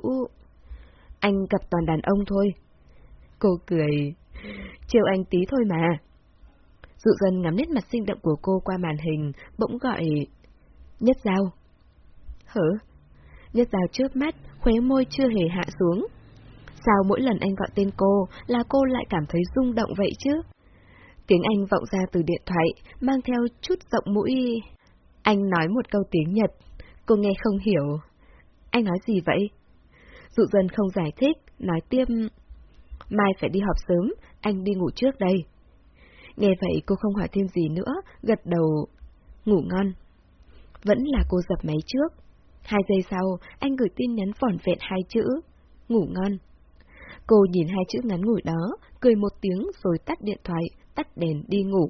Anh gặp toàn đàn ông thôi. Cô cười. Trêu anh tí thôi mà. Dụ dần ngắm nét mặt xinh động của cô qua màn hình, bỗng gọi... Nhất Giao. Hở? Nhất Giao trước mắt, khóe môi chưa hề hạ xuống. Sao mỗi lần anh gọi tên cô là cô lại cảm thấy rung động vậy chứ? Tiếng Anh vọng ra từ điện thoại, mang theo chút giọng mũi. Anh nói một câu tiếng Nhật, cô nghe không hiểu. Anh nói gì vậy? Dụ dân không giải thích, nói tiếp. Mai phải đi họp sớm, anh đi ngủ trước đây. Nghe vậy cô không hỏi thêm gì nữa, gật đầu. Ngủ ngon. Vẫn là cô dập máy trước. Hai giây sau, anh gửi tin nhắn vỏn vẹn hai chữ. Ngủ ngon. Cô nhìn hai chữ ngắn ngủi đó, cười một tiếng rồi tắt điện thoại, tắt đèn đi ngủ.